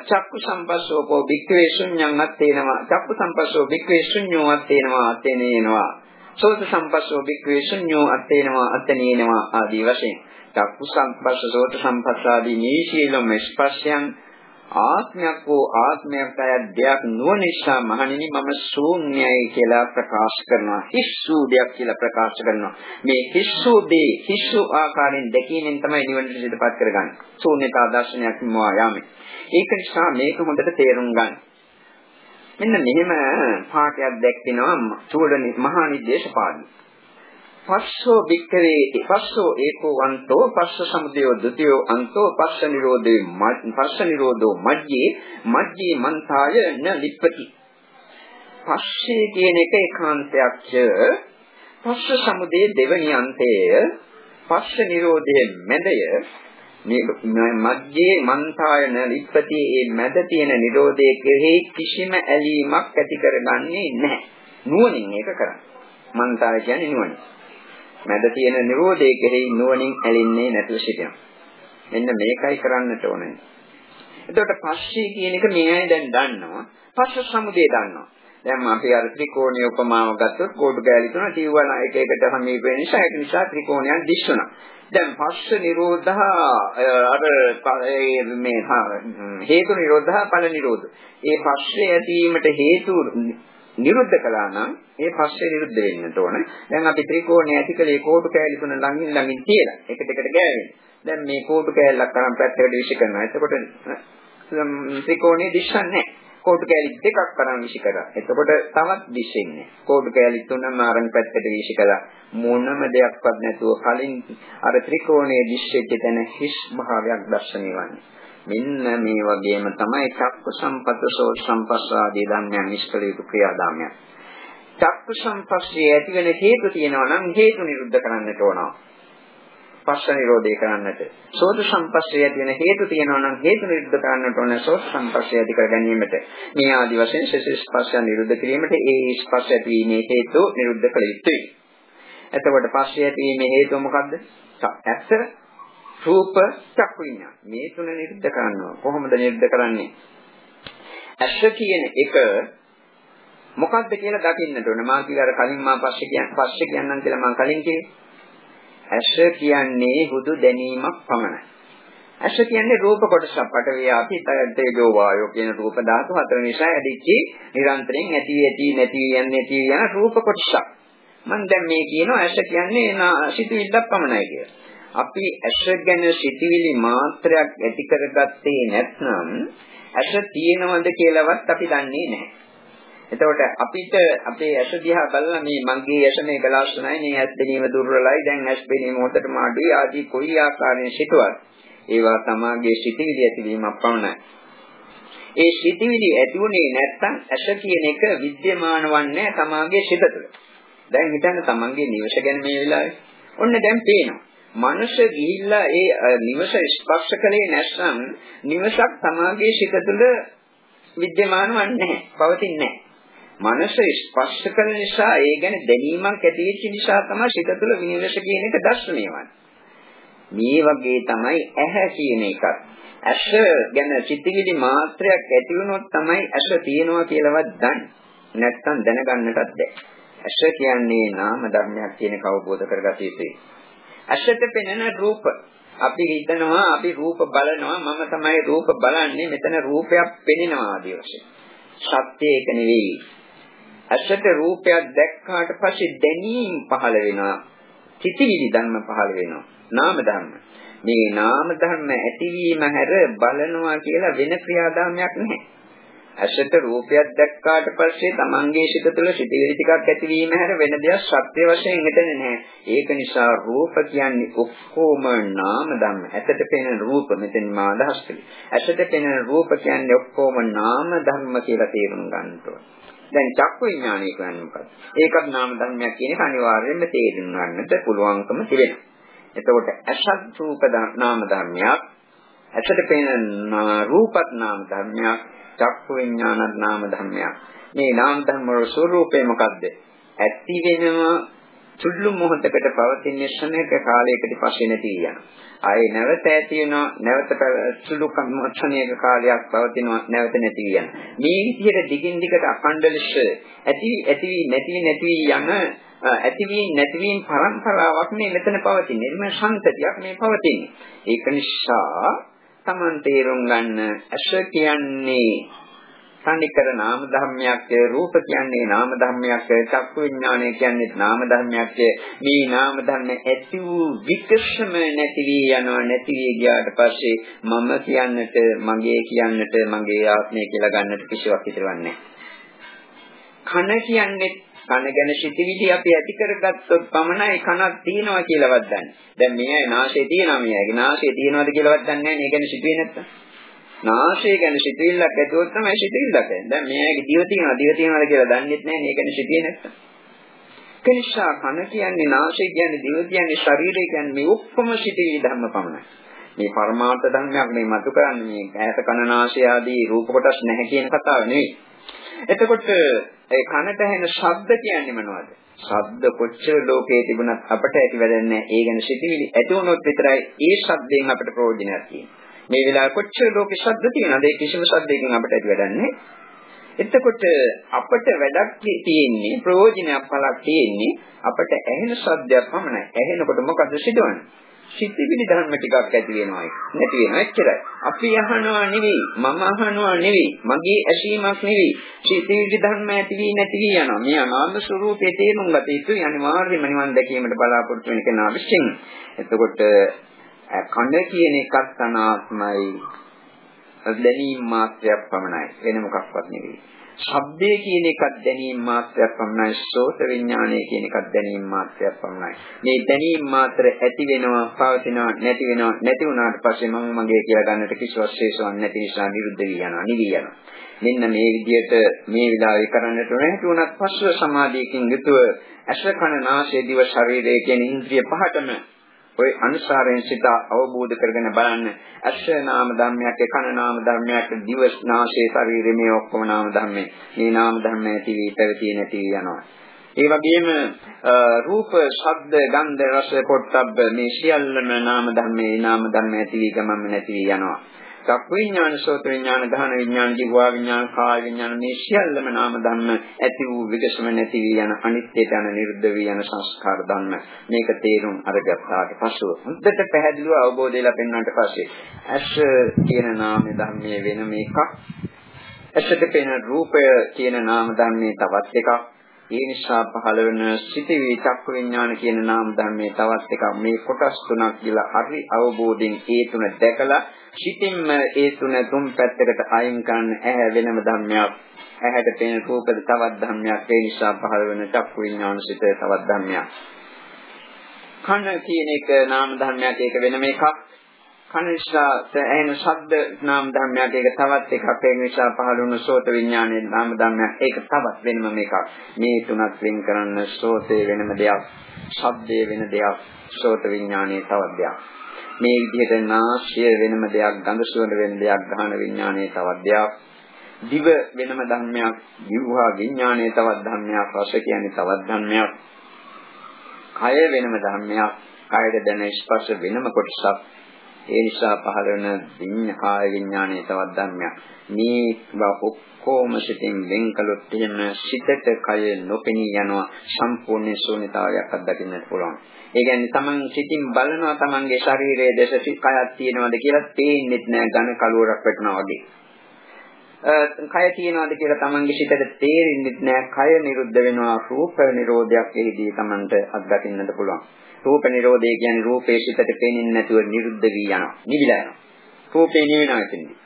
චක්කු සම්පස්සෝකෝ භික්ඛවේ ශුඤ්ඤං අත්තේනවා චක්කු සම්පස්සෝ භික්ඛවේ ශුඤ්ඤෝ අත්තේනවා අත්තේනේනවා සෝත සම්පස්සෝ භික්ඛවේ ශුඤ්ඤෝ අත්තේනවා අත්තේනේනවා ආදී වශයෙන් චක්කු සම්පස්ස සෝත සම්පස්ස ආදී මේ සියලුම ස්පර්ශයන් ආත්මයක් හෝ ආත්මයක් අයද්දයක් නොනිසා මහණෙනි මම ශූන්‍යයි කියලා ප්‍රකාශ කරනවා හිස්සු දෙයක් කියලා ප්‍රකාශ කරනවා මේ හිස්සු දේ හිස්සු ආකාරයෙන් දැකීමෙන් තමයි නිවනට සිදුපත් කරගන්නේ ශූන්‍යතා දර්ශනයක් මොවා යන්නේ ඒක නිසා මේක හොඳට තේරුම් ගන්න. මෙන්න මෙහෙම පාඩයක් දැක්වෙනවා චූඩනි මහා නිදේශ පාඩි. පස්සෝ වික්කවේ පස්සෝ ඒකෝ අන්තෝ පස්ස සමුදයෝ ဒ ුතියෝ අන්තෝ පස්ස නිරෝධේ පස්ස නිරෝධෝ මජ්ජේ මජ්ජේ මන්තාය න ලිප්පති පස්සේ කියන එක ඒකාන්තයක් ච පස්ස සමුදේ දෙවනි අන්තය පස්ස නිරෝධයේ මැදය මධ්‍යේ මන්තායන ලිප්පති මේ මැද තියෙන Nirodhe කෙරෙහි කිසිම ඇලීමක් ඇති කරගන්නේ නැහැ. නුවණින් ඒක කරන්නේ. මන්තාය කියන්නේ නුවණ. මැද තියෙන Nirodhe කෙරෙහි නුවණින් ඇලෙන්නේ නැතුව සිටිනවා. මෙන්න මේකයි කරන්නට ඕනේ. එතකොට පස්සේ කියන එක මේ අය දැන් දන්නවා. පස්ස සමුදේ දන්නවා. දැන් අපි අර ත්‍රිකෝණීය උපමාව ගත්තොත් කෝඩු කැලි තුන ටීවල එක එකට සමීප වෙන නිසා ඒක නිසා ත්‍රිකෝණයක් දිස්සුණා. දැන් පස්ස නිරෝධහ අර මේ හේතු නිරෝධහ ඵල නිරෝධ. ඒ පස්සේ ඇතිවීමට හේතු නිරුද්ධ කළා නම් ඒ පස්සේ නිරුද්ධ වෙන්නට ඕන. දැන් අපි ත්‍රිකෝණය ඇති කලේ කෝටු කෑලි තුන ළඟින් ළඟින් තියලා එකට එකට ගෑවෙන. දැන් මේ කෝටු කෑල්ලක් කරන් පැත්තකට විශ් කරනවා. එතකොට ත්‍රිකෝණය දිස්සන්නේ නැහැ. කෝටු කෑලි දෙකක් කරන් විශ් කරා. එතකොට තවත් දිස්සෙන්නේ. කෝටු කෑලි තුනම අරන් පැත්තකට විශ් කළා. මොනම දෙයක්වත් නැතුව කලින් අර ත්‍රිකෝණයේ දිස්සෙච්ච තැන හිස් භාවයක් දැర్శණය වන්නේ. මෙන්න මේ වගේම තමයි චක්ක සම්පතසෝ සම්පස්සාදී ධර්මයන් නිෂ්කල යුතු ක්‍රියාදාමයන්. චක්ක සම්පස්සේ ඇති වෙන හේතු තියෙනවා නම් හේතු නිරුද්ධ කරන්නට ඕන. පස්ස නිරෝධය කරන්නට. සෝත සම්පස්සේ ඇති වෙන හේතු තියෙනවා නම් හේතු නිරුද්ධ කරන්නට ඕන සෝත සම්පස්සේ ඇති කර ගැනීමට. මේ ආදි වශයෙන් ශේෂ ස්පර්ශය නිරුද්ධ කිරීමට ඒ ස්පර්ශ ඇතිවීමේ හේතු නිරුද්ධ කළ යුතුයි. එතකොට පස්සේ ඇතිවීමේ හේතුව මොකද්ද? ඇස රූප චක්කු විඤ්ඤාණ. මේ තුන නිරුද්ධ කරනවා. කොහොමද නිරුද්ධ කරන්නේ? ඇස කියන එක මොකක්ද කියලා දකින්නට ඕන. මා කියලා අර කලින් මා පස්සේ කියන්න පස්සේ කියන්නම් කියලා මා කලින් කිව්වේ. ඇස කියන්නේ හුදු දැනීමක් පමණයි. ඇස කියන්නේ රූප කොටසක්. පඨවි ආපි තේජෝ වායෝ කියන රූප ධාතු හතර නිසා ඇදිච්ච නිරන්තරයෙන් ඇති ඇති නැති යන්නේ නැති යන රූප කොටසක්. මම දැන් මේ කියනවා ඇස කියන්නේ සිතුවිල්ලක් පමණයි කියලා. අපි ඇස ගැන සිටිවිලි මාත්‍රයක් ඇති කරගත්තේ නැත්නම් ඇස තියෙනවද කියලාවත් අපි දන්නේ නැහැ. එතකොට අපිට අපේ ඇස දිහා බලලා මේ මගේ ඇස මේ ගලාස්සනයි මේ ඇස් දෙනීම දුර්වලයි දැන් ඇස් පෙනීම හොතටම අඩුයි ආදී කොයි ආකාරයෙන් සිටුවත් ඒවා තමාගේ සිටිවිලි ඇතිවීමක් පමණයි. ඒ සිටිවිලි ඇතිුනේ නැත්නම් ඇස කියන එක विद्यमान වන්නේ තමාගේ සිත තුළ. දැන් හිතන්න තමන්ගේ නිවස ගැන මේ වෙලාවේ. ඔන්න දැන් පේනවා. මනස ගිහිල්ලා ඒ නිවස ස්පර්ශ කලේ නැත්නම් නිවසක් සමාගයේ සිත තුළ विद्यमान වන්නේ නැහැ. පවතින්නේ නැහැ. මනස ස්පර්ශ කළ නිසා ඒ ගැන දැනීමක් ඇති වෙච්ච නිසා තමයි සිත තුළ විනිවිද කියන එක දර්ශනය වන්නේ. මේ වගේ තමයි ඇහැ කියන එකත්. ඇස ගැන සිතිවිලි මාත්‍රයක් ඇති වුණොත් තමයි ඇස තියෙනවා කියලාවත් දන්නේ. නැත්තම් දැනගන්නටත් බැහැ. ඇස කියන්නේ නාම ධර්මයක් කියන කවබෝධ කරගත යුතුයි. ඇසට පෙනෙන රූප අපි හිතනවා අපි රූප බලනවා මම තමයි රූප බලන්නේ මෙතන රූපයක් පෙනෙනවා ආදී වශයෙන්. සත්‍ය ඒක නෙවෙයි. ඇසට රූපයක් දැක්කාට පස්සේ දැනීම් පහළ වෙනවා. චිතිවිලි ධර්ම පහළ වෙනවා. නාම ධර්ම. මේ නාම ධර්ම ඇතිවීම හැර බලනවා කියලා වෙන ක්‍රියාදාමයක් නැහැ. ඇසට රූපයක් දැක්කාට පස්සේ තමන්ගේ සිත තුළ සිතිවිලි ටිකක් ඇතිවීම හැර වෙන දෙයක් සත්‍ය වශයෙන් හිතෙන්නේ නැහැ. ඒක නිසා රූප කියන්නේ ඔක්කොම නාම ධර්ම. ඇසට පෙනෙන රූප මෙතන මා අදහස් කළේ. ඇසට පෙනෙන රූප කියන්නේ ඔක්කොම නාම ධර්ම කියලා තේරුම් ගන්න ඕනේ. දැන් චක්කු විඥානය කියන්නේ මොකක්ද? ඒකත් නාම ධර්මයක් කියන එක අනිවාර්යයෙන්ම තේරුම් ගන්නට පුළුවන්කම තිබෙනවා. එතකොට අසත් රූප නාම ධර්මයක් ඇසට පෙනෙන රූපත් නාම ධර්මයක් චක්කු විඥානත් නාම ධර්මයක්. මේ නාම ධර්ම වල ස්වરૂපය මොකද්ද? ඇති වෙනවා සුළු මොහොතකට පවතින ශ්‍රණයක කාලයකට පස්සේ නැති යනවා. ආයේ නැවත ඇති වෙනවා නැවත සුළු ක්ෂණයක කාලයක් පවතිනවා නැවත නැති යනවා. මේ විදිහට දිගින් දිගට අඛණ්ඩ ලෙස ඇති ඇති නැති නැති යන ඇතිවීම නැතිවීම පරම්පරාවක් මේ මෙතන පවතින්නේ. එන්න ශාන්තතියක් මේ පවතින්නේ. ඒක නිසා Taman තේරුම් ගන්න ඇස කියන්නේ සම්නිකර නාම ධර්මයක් රූප කියන්නේ නාම ධර්මයක් චක්කු විඥානය කියන්නේ නාම ධර්මයක් මේ නාම ධර්ම ඇති වූ විකර්ෂම නැති වී යනවා නැති වී ගියාට පස්සේ මම කියන්නට මගේ කියන්නට මගේ ආත්මය කියලා ගන්නට කිසිවක් ඉතිරවන්නේ කන කියන්නේ කන ගැන සිතිවිලි අපි ඇති කරගත්තොත් පමණයි කනක් තියෙනවා කියලාවත් දන්නේ. දැන් මෙයයි නාසය තියෙනවා මෙයයි. නාසය තියෙනවද කියලාවත් දන්නේ නැහැ. මේ ගැන සිතුවේ නැත්තම්. නාසය ගැන සිතිවිල්ලක් ඇතුවොත් තමයි සිතිවිල්ලක්. දැන් මෙයයි දිව තියෙනවා දිව තියෙනවද කියලා දන්නෙත් නැහැ. මේ ගැන සිතුවේ නැත්තම්. කෙනිසා කන කියන්නේ නාසය කියන්නේ දිව කියන්නේ ශරීරය කියන්නේ මේ ඔක්කොම සිතිවිලි ධර්ම පමණයි. මේ පරමාර්ථ ධර්මයක් මේ මතු කරන්නේ මේ ඇස කන නාසය ආදී රූප කොටස් නැහැ කියන කතාව නෙවෙයි. එතකොට ඒ කනට ඇහෙන ශබ්ද කියන්නේ මොනවද? ශබ්ද කොච්චර ලෝකේ තිබුණත් අපට ඇති වෙන්නේ ඒ ගැන සිතිවිලි ඇති වුණොත් විතරයි ඒ ශබ්දයෙන් අපට ප්‍රයෝජනයක් තියෙන්නේ. මේ වෙලාවේ කොච්චර ලෝකේ ශබ්ද තියෙනවද? ඒ කිසිම ශබ්දයකින් අපට ඇති වෙන්නේ එතකොට අපට වැඩක් තියෙන්නේ ප්‍රයෝජනයක් පළක් තියෙන්නේ අපට ඇහෙන ශබ්දයක් පමණයි. ඇහෙනකොට මොකද සිදුවන්නේ? සිතිවිලි ධර්ම ටිකක් ඇති වෙනවා නැති වෙනවා එච්චරයි. අපි අහනවා නෙවෙයි, මම අහනවා නෙවෙයි, මගේ ඇසීමක් නෙවෙයි. සිතිවිලි ධර්ම ඇති වී නැති වී යනවා. මේ අනාත්ම ස්වરૂපයේ තේරුම් ගත යුතුයි අනිවාර්යයෙන්ම නිවන් දැකීමට බලාපොරොත්තු වෙන කෙනා විශ්ින්. එතකොට කන කියන එකත් අනාත්මයි. දැනීම් මාත්‍රයක් පමණයි. වෙන මොකක්වත් නෙවෙයි. ශබ්දය කියන එකක් දැනීම මාත්‍රයක් පමණයි සෝත විඥානය කියන එකක් දැනීම මාත්‍රයක් පමණයි මේ දැනීම මාත්‍ර ඇති වෙනවා පවතිනවා නැති වෙනවා නැති වුණාට පස්සේ මම මගේ කියලා ගන්නට කිසිවක් ශේෂවක් නැති නිසා නිරුද්ධ වී යනවා නිවි යනවා මෙන්න මේ විදිහට මේ විලාවේ කරන්නට නැති වුණත් පස්ව සමාධියකින් යුතුව අශ කන නාසය දිව ශරීරය කියන ඉන්ද්‍රිය පහටම ඔය අනුසාරයෙන් සිත අවබෝධ කරගෙන බලන්න. අස්ස නාම ධර්මයක් කන නාම ධර්මයක් දිව නාසයේ ශරීරය මේ ඔක්කොම නාම ධර්මේ මේ නාම ධර්ම ඇති වී පැවතී නැති යනවා. ඒ වගේම රූප, ශබ්ද, ගන්ධ, රස, පොට්ටබ්බ මේ සියල්ලම නාම ධර්මේ නාම ධර්ම ඇති වී ගමම නැති වී යනවා. චක්ක විඥාන, සෝත විඥාන, ධාන විඥාන, ජීවා විඥාන, කාය විඥාන මේ සියල්ලම නාම ධර්ම ඇති වූ විගසම නැති වී යන අනිත්‍යයට යන නිරුද්ධ වී යන සංස්කාර ධර්ම. මේක තේරුම් අරගත්තාට පසුව හොඳට පැහැදිලිව අවබෝධය ලැබෙනාට පස්සේ ඇස කියන නාම ධර්මයේ වෙන මේකක්. ඇසට පෙනෙන රූපය කියන නාම ධර්මයේ තවත් එකක්. ඒ නිසා පහළ වෙන සිටිවි චක්ක විඥාන කියන නාම ධර්මයේ තවත් එකක් මේ කොටස් තුනක් කියලා හරි අවබෝධයෙන් ඒ තුන දැකලා සිටින්ම ඒ තුන තුන් පැත්තකට අයින් කරන ඇහැ වෙනම ධර්මයක්. ඇහැට පෙනෙන රූපද තවත් ධර්මයක්. ඒ නිසා පහළ වෙන චක්ක විඥාන සිට තවත් ධර්මයක්. කන කියන එක නාම ධර්මයක් ඒක වෙනම එකක්. කනිෂා ඇහෙන ශබ්ද නාම ධර්මයක් ඒක තවත් එකක්. ඒ නිසා පහළ වුණු සෝත විඥානයේ නාම ධර්මයක් ඒක තවත් වෙනම එකක්. මේ තුනක් වෙන් කරන්න සෝතේ වෙනම දෙයක්. ශබ්දේ වෙන දෙයක්. සෝත විඥානයේ තවත් දෙයක්. මේ විදිහට නාශය වෙනම දෙයක් ගඳ සුවඳ වෙන දෙයක් ගහන විඥානයේ තවත් දෙයක්. දිව වෙනම ධර්මයක් ජීවහා විඥානයේ තවත් ධර්මයක් රස කියන්නේ තවත් ධර්මයක්. කය වෙනම ධර්මයක්. කයද දැන ස්පර්ශ වෙනම කොටසක්. ඒ නිසා පහළ වෙන විඤ්ඤාය විඥානයේ තවත් ධර්මයක්. මේ ඔක්කොම සිතින් වෙන් කළොත් එහෙම සිතට කය නොපෙනී යනවා සම්පූර්ණ ශූන්‍යතාවයක් අත්දකින්නට පුළුවන්. ඒ කියන්නේ තමන් සිතින් බලනවා තමන්ගේ ශරීරයේ දේශ සිත් කයක් තියෙනවද කියලා පේන්නේ නැහැ ඝන කලුවරක් වැටෙනවා වගේ. කය තියනවාද කියලා Tamange හිතට තේරෙන්නේ නැහැ. කය නිරුද්ධ වෙනවා රූප නිරෝධයක් එහිදී Tamanට අත්දකින්නට පුළුවන්. රූප නිරෝධය කියන්නේ රූපේ හිතට පේන්නේ නැතුව නිරුද්ධ වී යනවා. නිවිලා යනවා. රූපේ නිවෙනවා කියන්නේ.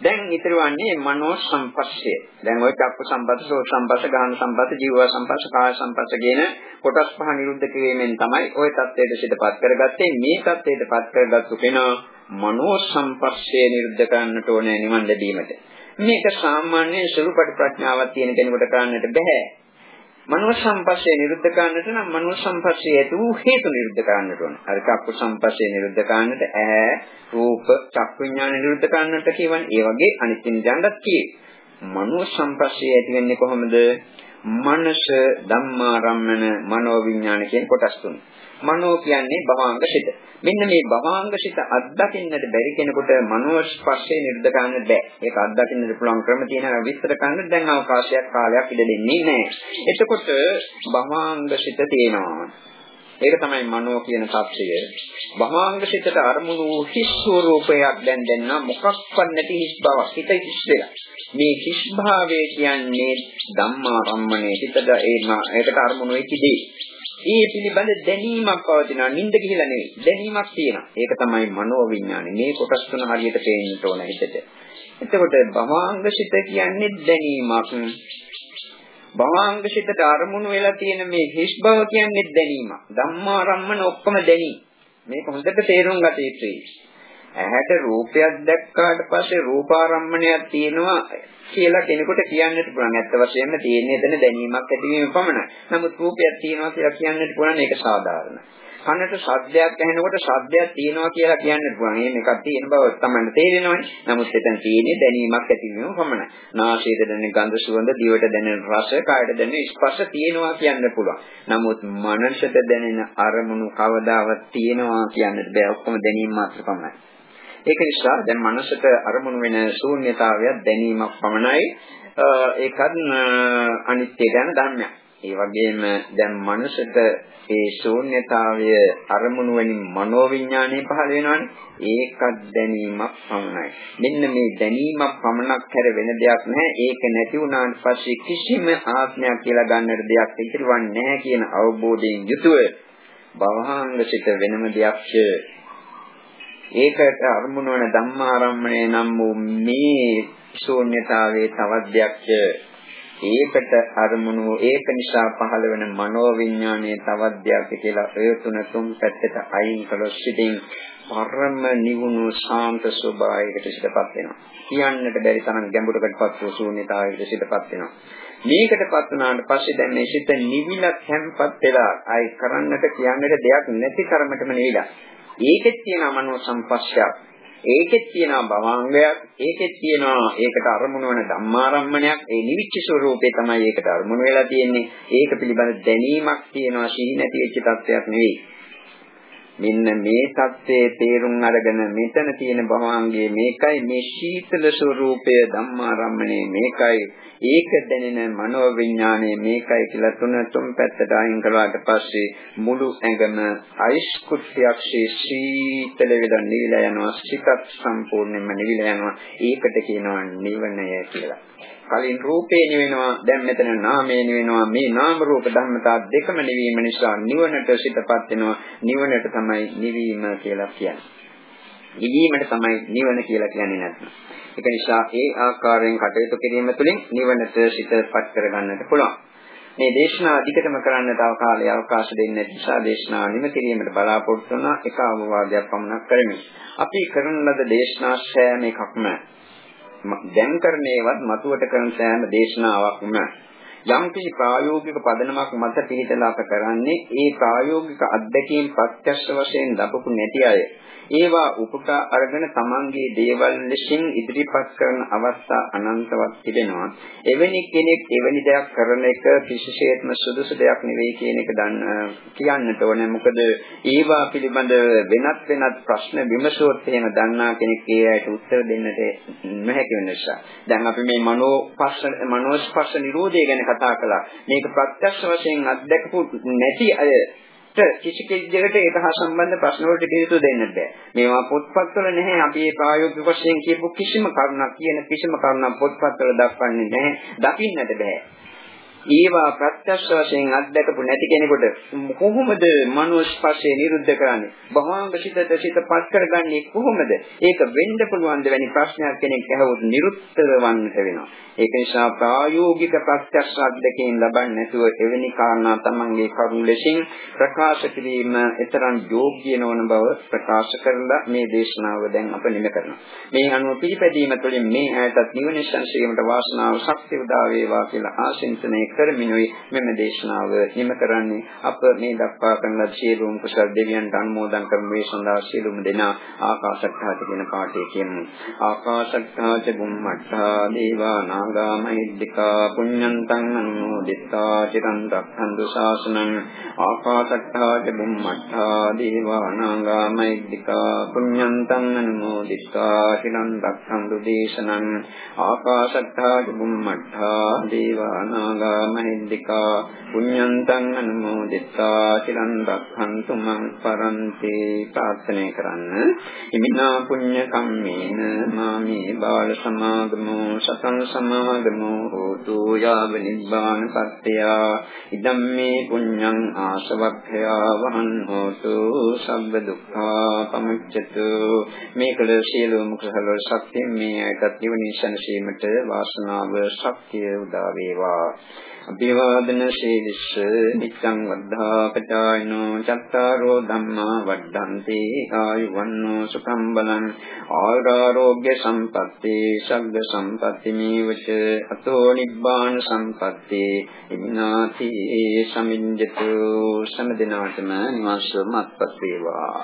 දැන් ඉතිරවන්නේ මනෝ සම්පස්සය. දැන් ওই චක්ක සම්පස්ස, සෝ සම්පස්ස, ගාන සම්පස්ස, ජීව සම්පස්ස, කාය සම්පස්ස කියන කොටස් පහ නිරුද්ධ කිරීමෙන් තමයි ওই தත්ත්වයට සිටපත් කරගත්තේ. මේ தත්ත්වයටපත් කරගත්තු කෙනා මනෝ සම්පස්සය නිරුද්ධ කරන්නට ඕනේ නිවන් ලැබීමට. මේක සාමාන්‍ය සුළුපටි ප්‍රඥාවක් තියෙන කෙනෙකුට කරන්නට බෑ. මනෝ සම්පස්සේ නිරුද්ධ කරන්නට නම් මනෝ සම්පස්සේ ඇති වූ හේතු නිරුද්ධ කරන්නට ඕන. අර චක්කු සම්පස්සේ නිරුද්ධ කරන්නට ඇහැ, රූප, චක්කු විඥාන නිරුද්ධ කරන්නට කියවනේ. ඒ වගේ අනිත් විඥානත් කියේ. මනෝ සම්පස්සේ ඇති වෙන්නේ කොහොමද? මනස ධම්මාරම්මන මනෝ විඥාන කියන කොටස් තුන. මනෝ කියන්නේ භවාංග සිත. මෙන්න මේ භවාංග සිත අත්දකින්නට බැරි කෙනෙකුට මනෝ ස්පර්ශය නිරුද්ධ කරන්න බෑ. ඒක අත්දකින්නට පුළුවන් ක්‍රම තියෙනවා විස්තර කරන්න දැන් අවකාශයක් කාලයක් ඉඩ දෙන්නේ නැහැ. එතකොට භවාංග සිත තියෙනවා. ඒක තමයි මනෝ කියන தත්ය. භවාංග සිතට අරමුණු හිස් ස්වરૂපයක් දැන් දෙන්න මොකක්වත් නැති හිස් බවක් හිත හිස් වෙලා. මේ හිස් භාවය කියන්නේ ධම්මාරම්මනේ හිතට ඒ ඒකට අරමුණු වෙච්චදී ඒ පිළිබඳ දැනීමක් පවතිනවා. නිින්ද ගිහිලා නෙවෙයි. දැනීමක් තියෙනවා. ඒක තමයි මනෝ විඥානේ මේ කොටස් තුන හරියට පේන්න ඕන හිතට. එතකොට භවාංගසිත කියන්නේ දැනීමක්. භවාංගසිතට අරමුණු වෙලා තියෙන මේ හිස් බව කියන්නේ දැනීමක්. ධම්මාරම්මන ඔක්කොම දැනීම. මේක හොඳට තේරුම් ගත යුතුයි. ඇහැට රූපයක් දැක්කාට පස්සේ රූපාරම්මණයක් තියෙනවා. කියලා කෙනෙකුට කියන්නට පුළුවන්. ඇත්ත වශයෙන්ම තියෙන්නේ එතන දැනීමක් ඇතිවීම පමණයි. නමුත් රූපයක් තියෙනවා කියලා කියන්නට පුළුවන් ඒක සාධාරණයි. කනට ශබ්දයක් ඇහෙනකොට ශබ්දයක් තියෙනවා කියලා කියන්නට පුළුවන්. එහෙම එකක් තියෙන බව තමයි තේරෙනවනේ. නමුත් එතන තියෙන්නේ දැනීමක් ඇතිවීම පමණයි. නාසයට දැනෙන ගඳ සුවඳ, දිවට දැනෙන රස, කායට දැනෙන ස්පර්ශ තියෙනවා කියන්න පුළුවන්. නමුත් මනසට දැනෙන අරමුණු කවදාවත් තියෙනවා කියන්නට බෑ. ඔක්කොම දැනීම මාත්‍ර පමණයි. ඒක නිසා දැන් මනසට අරමුණු වෙන ශූන්‍යතාවයක් දැනීමක් පමණයි ඒකත් අනිත්‍ය ගැන ධර්මයක්. ඒ වගේම දැන් මනසට ඒ ශූන්‍යතාවය අරමුණු වලින් මනෝවිඤ්ඤාණය පහළ වෙනවනේ. ඒකත් දැනීමක් පමණයි. මෙන්න මේ දැනීමක් පමණක් හැර වෙන දෙයක් නැහැ. ඒක නැති වුණාට පස්සේ කිසිම ආත්මයක් කියලා ගන්නට දෙයක් ඉතිරිවන්නේ නැහැ කියන අවබෝධයෙන් යුතුව භවහාංග සිට වෙනම දෙයක්ය. ඒකට අරමුණ වන ධම්මාරම්මණය නම් වූ මේ ශූන්‍යතාවයේ තවත් දෙයක්ය. ඒකට අරමුණු ඒක නිසා පහළ වෙන මනෝවිඤ්ඤාණයේ තවත් දෙයක් කියලා ඒ තුන තුන් පැත්තට අයින් කළොත් සිටින් පරම නිවුණු ශාන්ත ස්වභාවයකට සිටපත් වෙනවා. කියන්නට බැරි තරම් ගැඹුරකටපත් වූ ශූන්‍යතාවයකට සිටපත් වෙනවා. මේකටපත් වුණාට පස්සේ දැන් මේ සිත නිවිලා තැම්පත් වෙලා ආයි කරන්නට කියන්නට දෙයක් නැති තරමටම නිවිලා. ඒකෙත් තියෙන මනෝ සම්පස්සයක්. ඒකෙත් තියෙනවා භවංගයක්. ඒකෙත් තියෙනවා ඒකට අරමුණු වන ධම්මාරම්මණයක්. ඒ නිවිච්ච ස්වરૂපේ තමයි ඒකට අරමුණු වෙලා තියෙන්නේ. ඒක පිළිබඳ දැනීමක් තියෙනවා. සිහි නැති වෙච්ච තත්වයක් නෙවෙයි. මෙන්න මේ தත්ත්වයේ තේරුම් අරගෙන මෙතන තියෙන භවංගයේ මේකයි මේ ශීතල ස්වરૂපය ධම්මාරම්මණය මේකයි. ඒක දැනෙන මනෝවිඥානය මේකයි කියලා තුන තුන් පැත්තට අයින් කළාට පස්සේ මුළු ඇඟම අයිස් කුට්ටියක් ශීතල වෙලා නිවිලා යනවා. සිතත් සම්පූර්ණයෙන්ම නිවිලා යනවා. ඒකට කියනවා නිවනය කියලා. කලින් රූපේ නිවෙනවා දැන් මෙතන නාමය නිවෙනවා. මේ නාම රූප ධර්මතා දෙකම නිවීම නිසා නිවනට සිතපත් වෙනවා. නිවනට තමයි නිවීම කියලා කියන්නේ. නිවීමට තමයි නිවන කියලා කියන්නේ නැත්නම්. ඒක නිසා ඒ ආකාරයෙන් කටයුතු කිරීම තුළින් නිවනට සිතපත් කරගන්නට පුළුවන්. මේ දේශනා අධිකතම කරන්නට තව කාලය අවකාශ දෙන්නේ නිසා දේශනා නිම කිරීමට බලාපොරොත්තු වන එක අවවාදයක් පමණක් කරමි. අපි කරන ලද දේශනා සෑම එකක්ම දැන් කරන ඒවත් මතුවට කරන සෑම දේශනාවක්ම යම් කිසි ප්‍රායෝගික පදනමක් මත පිළිතලා අප කරන්නේ ඒ ප්‍රායෝගික අත්දැකීම් ප්‍රත්‍යක්ෂ වශයෙන් ලැබපු නැති අය ඒවා උපුටා අරගෙන තමන්ගේ දේවල් ලෙසින් ඉදිරිපත් කරන අවස්ථා අනන්තවත් තිබෙනවා. එවැනි කෙනෙක් එවැනි දෙයක් කරන එක කිසිසේත්ම සුදුසු දෙයක් නෙවෙයි කියන එක දන්න කියන්නට ඕනේ. මොකද ඒවා පිළිබඳ වෙනත් වෙනත් ප්‍රශ්න විමසුවොත් එහෙම දන්නා කෙනෙක් ඒ අයට උත්තර දෙන්නට නොහැකි වෙන නිසා. දැන් අපි මේ මනෝ පස්ස මනෝස්පර්ශ නිරෝධය ගැන කතා කළා. මේක ප්‍රත්‍යක්ෂ වශයෙන් අත්දැකපු නැති අය කිසි කෙනෙකුට ඒක හා සම්බන්ධ ප්‍රශ්න වලට පිළිතුරු දෙන්න බෑ. මේවා පොත්පත්වල නැහැ. අපි ඒ ප්‍රායෝගික වශයෙන් කියපු කිසිම කරුණක් කියන කිසිම කරුණක් පොත්පත්වල දක්වන්නේ නැහැ. දකින්නට බෑ. ඒවා ප්‍රත්‍යක්ෂ වශයෙන් අත්දකපු නැති කෙනෙකුට කොහොමද මනෝ ස්පර්ශය නිරුද්ධ කරන්නේ? භවංග සිතට සිතපත් කරගන්නේ කොහොමද? ඒක වෙන්න පුළුවන් දෙවැනි ප්‍රශ්නයක් කෙනෙක් අහුවොත් නිරුත්තර වන්නට වෙනවා. ඒක නිසා ප්‍රායෝගික ප්‍රත්‍යක්ෂ අත්දැකීම් ලබන්නේ නැතුව එවැනි කාරණා තමන්ගේ කරුණ ලෙසින් ප්‍රකාශ කිරීම එතරම් යෝග්‍ය නොවන බව ප්‍රකාශ කරලා මේ දේශනාව දැන් අප නිම කරනවා. මේ අනුව පිළිපැදීම තුළින් මේ ඇයටත් නිවන සංසීමට වාසනාව ශක්තිය උදා වේවා කියලා ආශිංසනය කරමිනුයි. මෙම දේශනාව නිම කරන්නේ අප මේ දක්වා කරන සියලුම කුසල දෙවියන්ට අනුමෝදන් කරමු මේ සඳහා සියලුම දෙනා ආකාශත්හාත කියන පාඨය කියමු. ආකාශත්හාත බුම්මත්තා දේවා නාග මහිද්దికා පුඤ්ඤන්තං අනුමෝදිතා චිරන් රක්ඛන්තු ශාසනං. ආකාශත්හාත බුම්මත්තා දේවා නාග මහිද්దికා පුඤ්ඤන්තං අනුමෝදිතා චිරන් රක්ඛන්තු දේශනං. ආකාශත්හාත බුම්මත්තා දේවා නාග මහින්దికා පුඤ්ඤන්තං අනුමෝදිතා චිරන් රක්ඛන්තු මං පරන්ති ප්‍රාර්ථනා කරන්න ඉමිනා පුඤ්ඤ කම්මේන මාමේ බාල සමාගමෝ සතං සමාගමෝ හෝතු යාව නිබ්බාන පත්‍ය ඉදම්මේ පුඤ්ඤං ආසවක්ඛයා වහන් හෝතු සබ්බ දුක්ඛා පමුච්ඡතු මේ කළ සියලුම කුසල ශක්තිය මේ ඇතත් නිවනිසන සීමට වාසනාව ශක්තිය උදා වේවා අභිවාදන ශීලිස්ස නිච්ඡං වද්ධා පචායනෝ චත්තාරෝ ධම්මා වඩ්ඩන්ති ආයුවන්නෝ සුඛං බලං ආරෝග්‍ය සම්පatti සග්ග සම්පatti මේවච අතෝ නිබ්බාන සම්පatti ඉන්නාති සමිඤ්ජතු සමදිනාතම නිවාසව මත්පත් වේවා.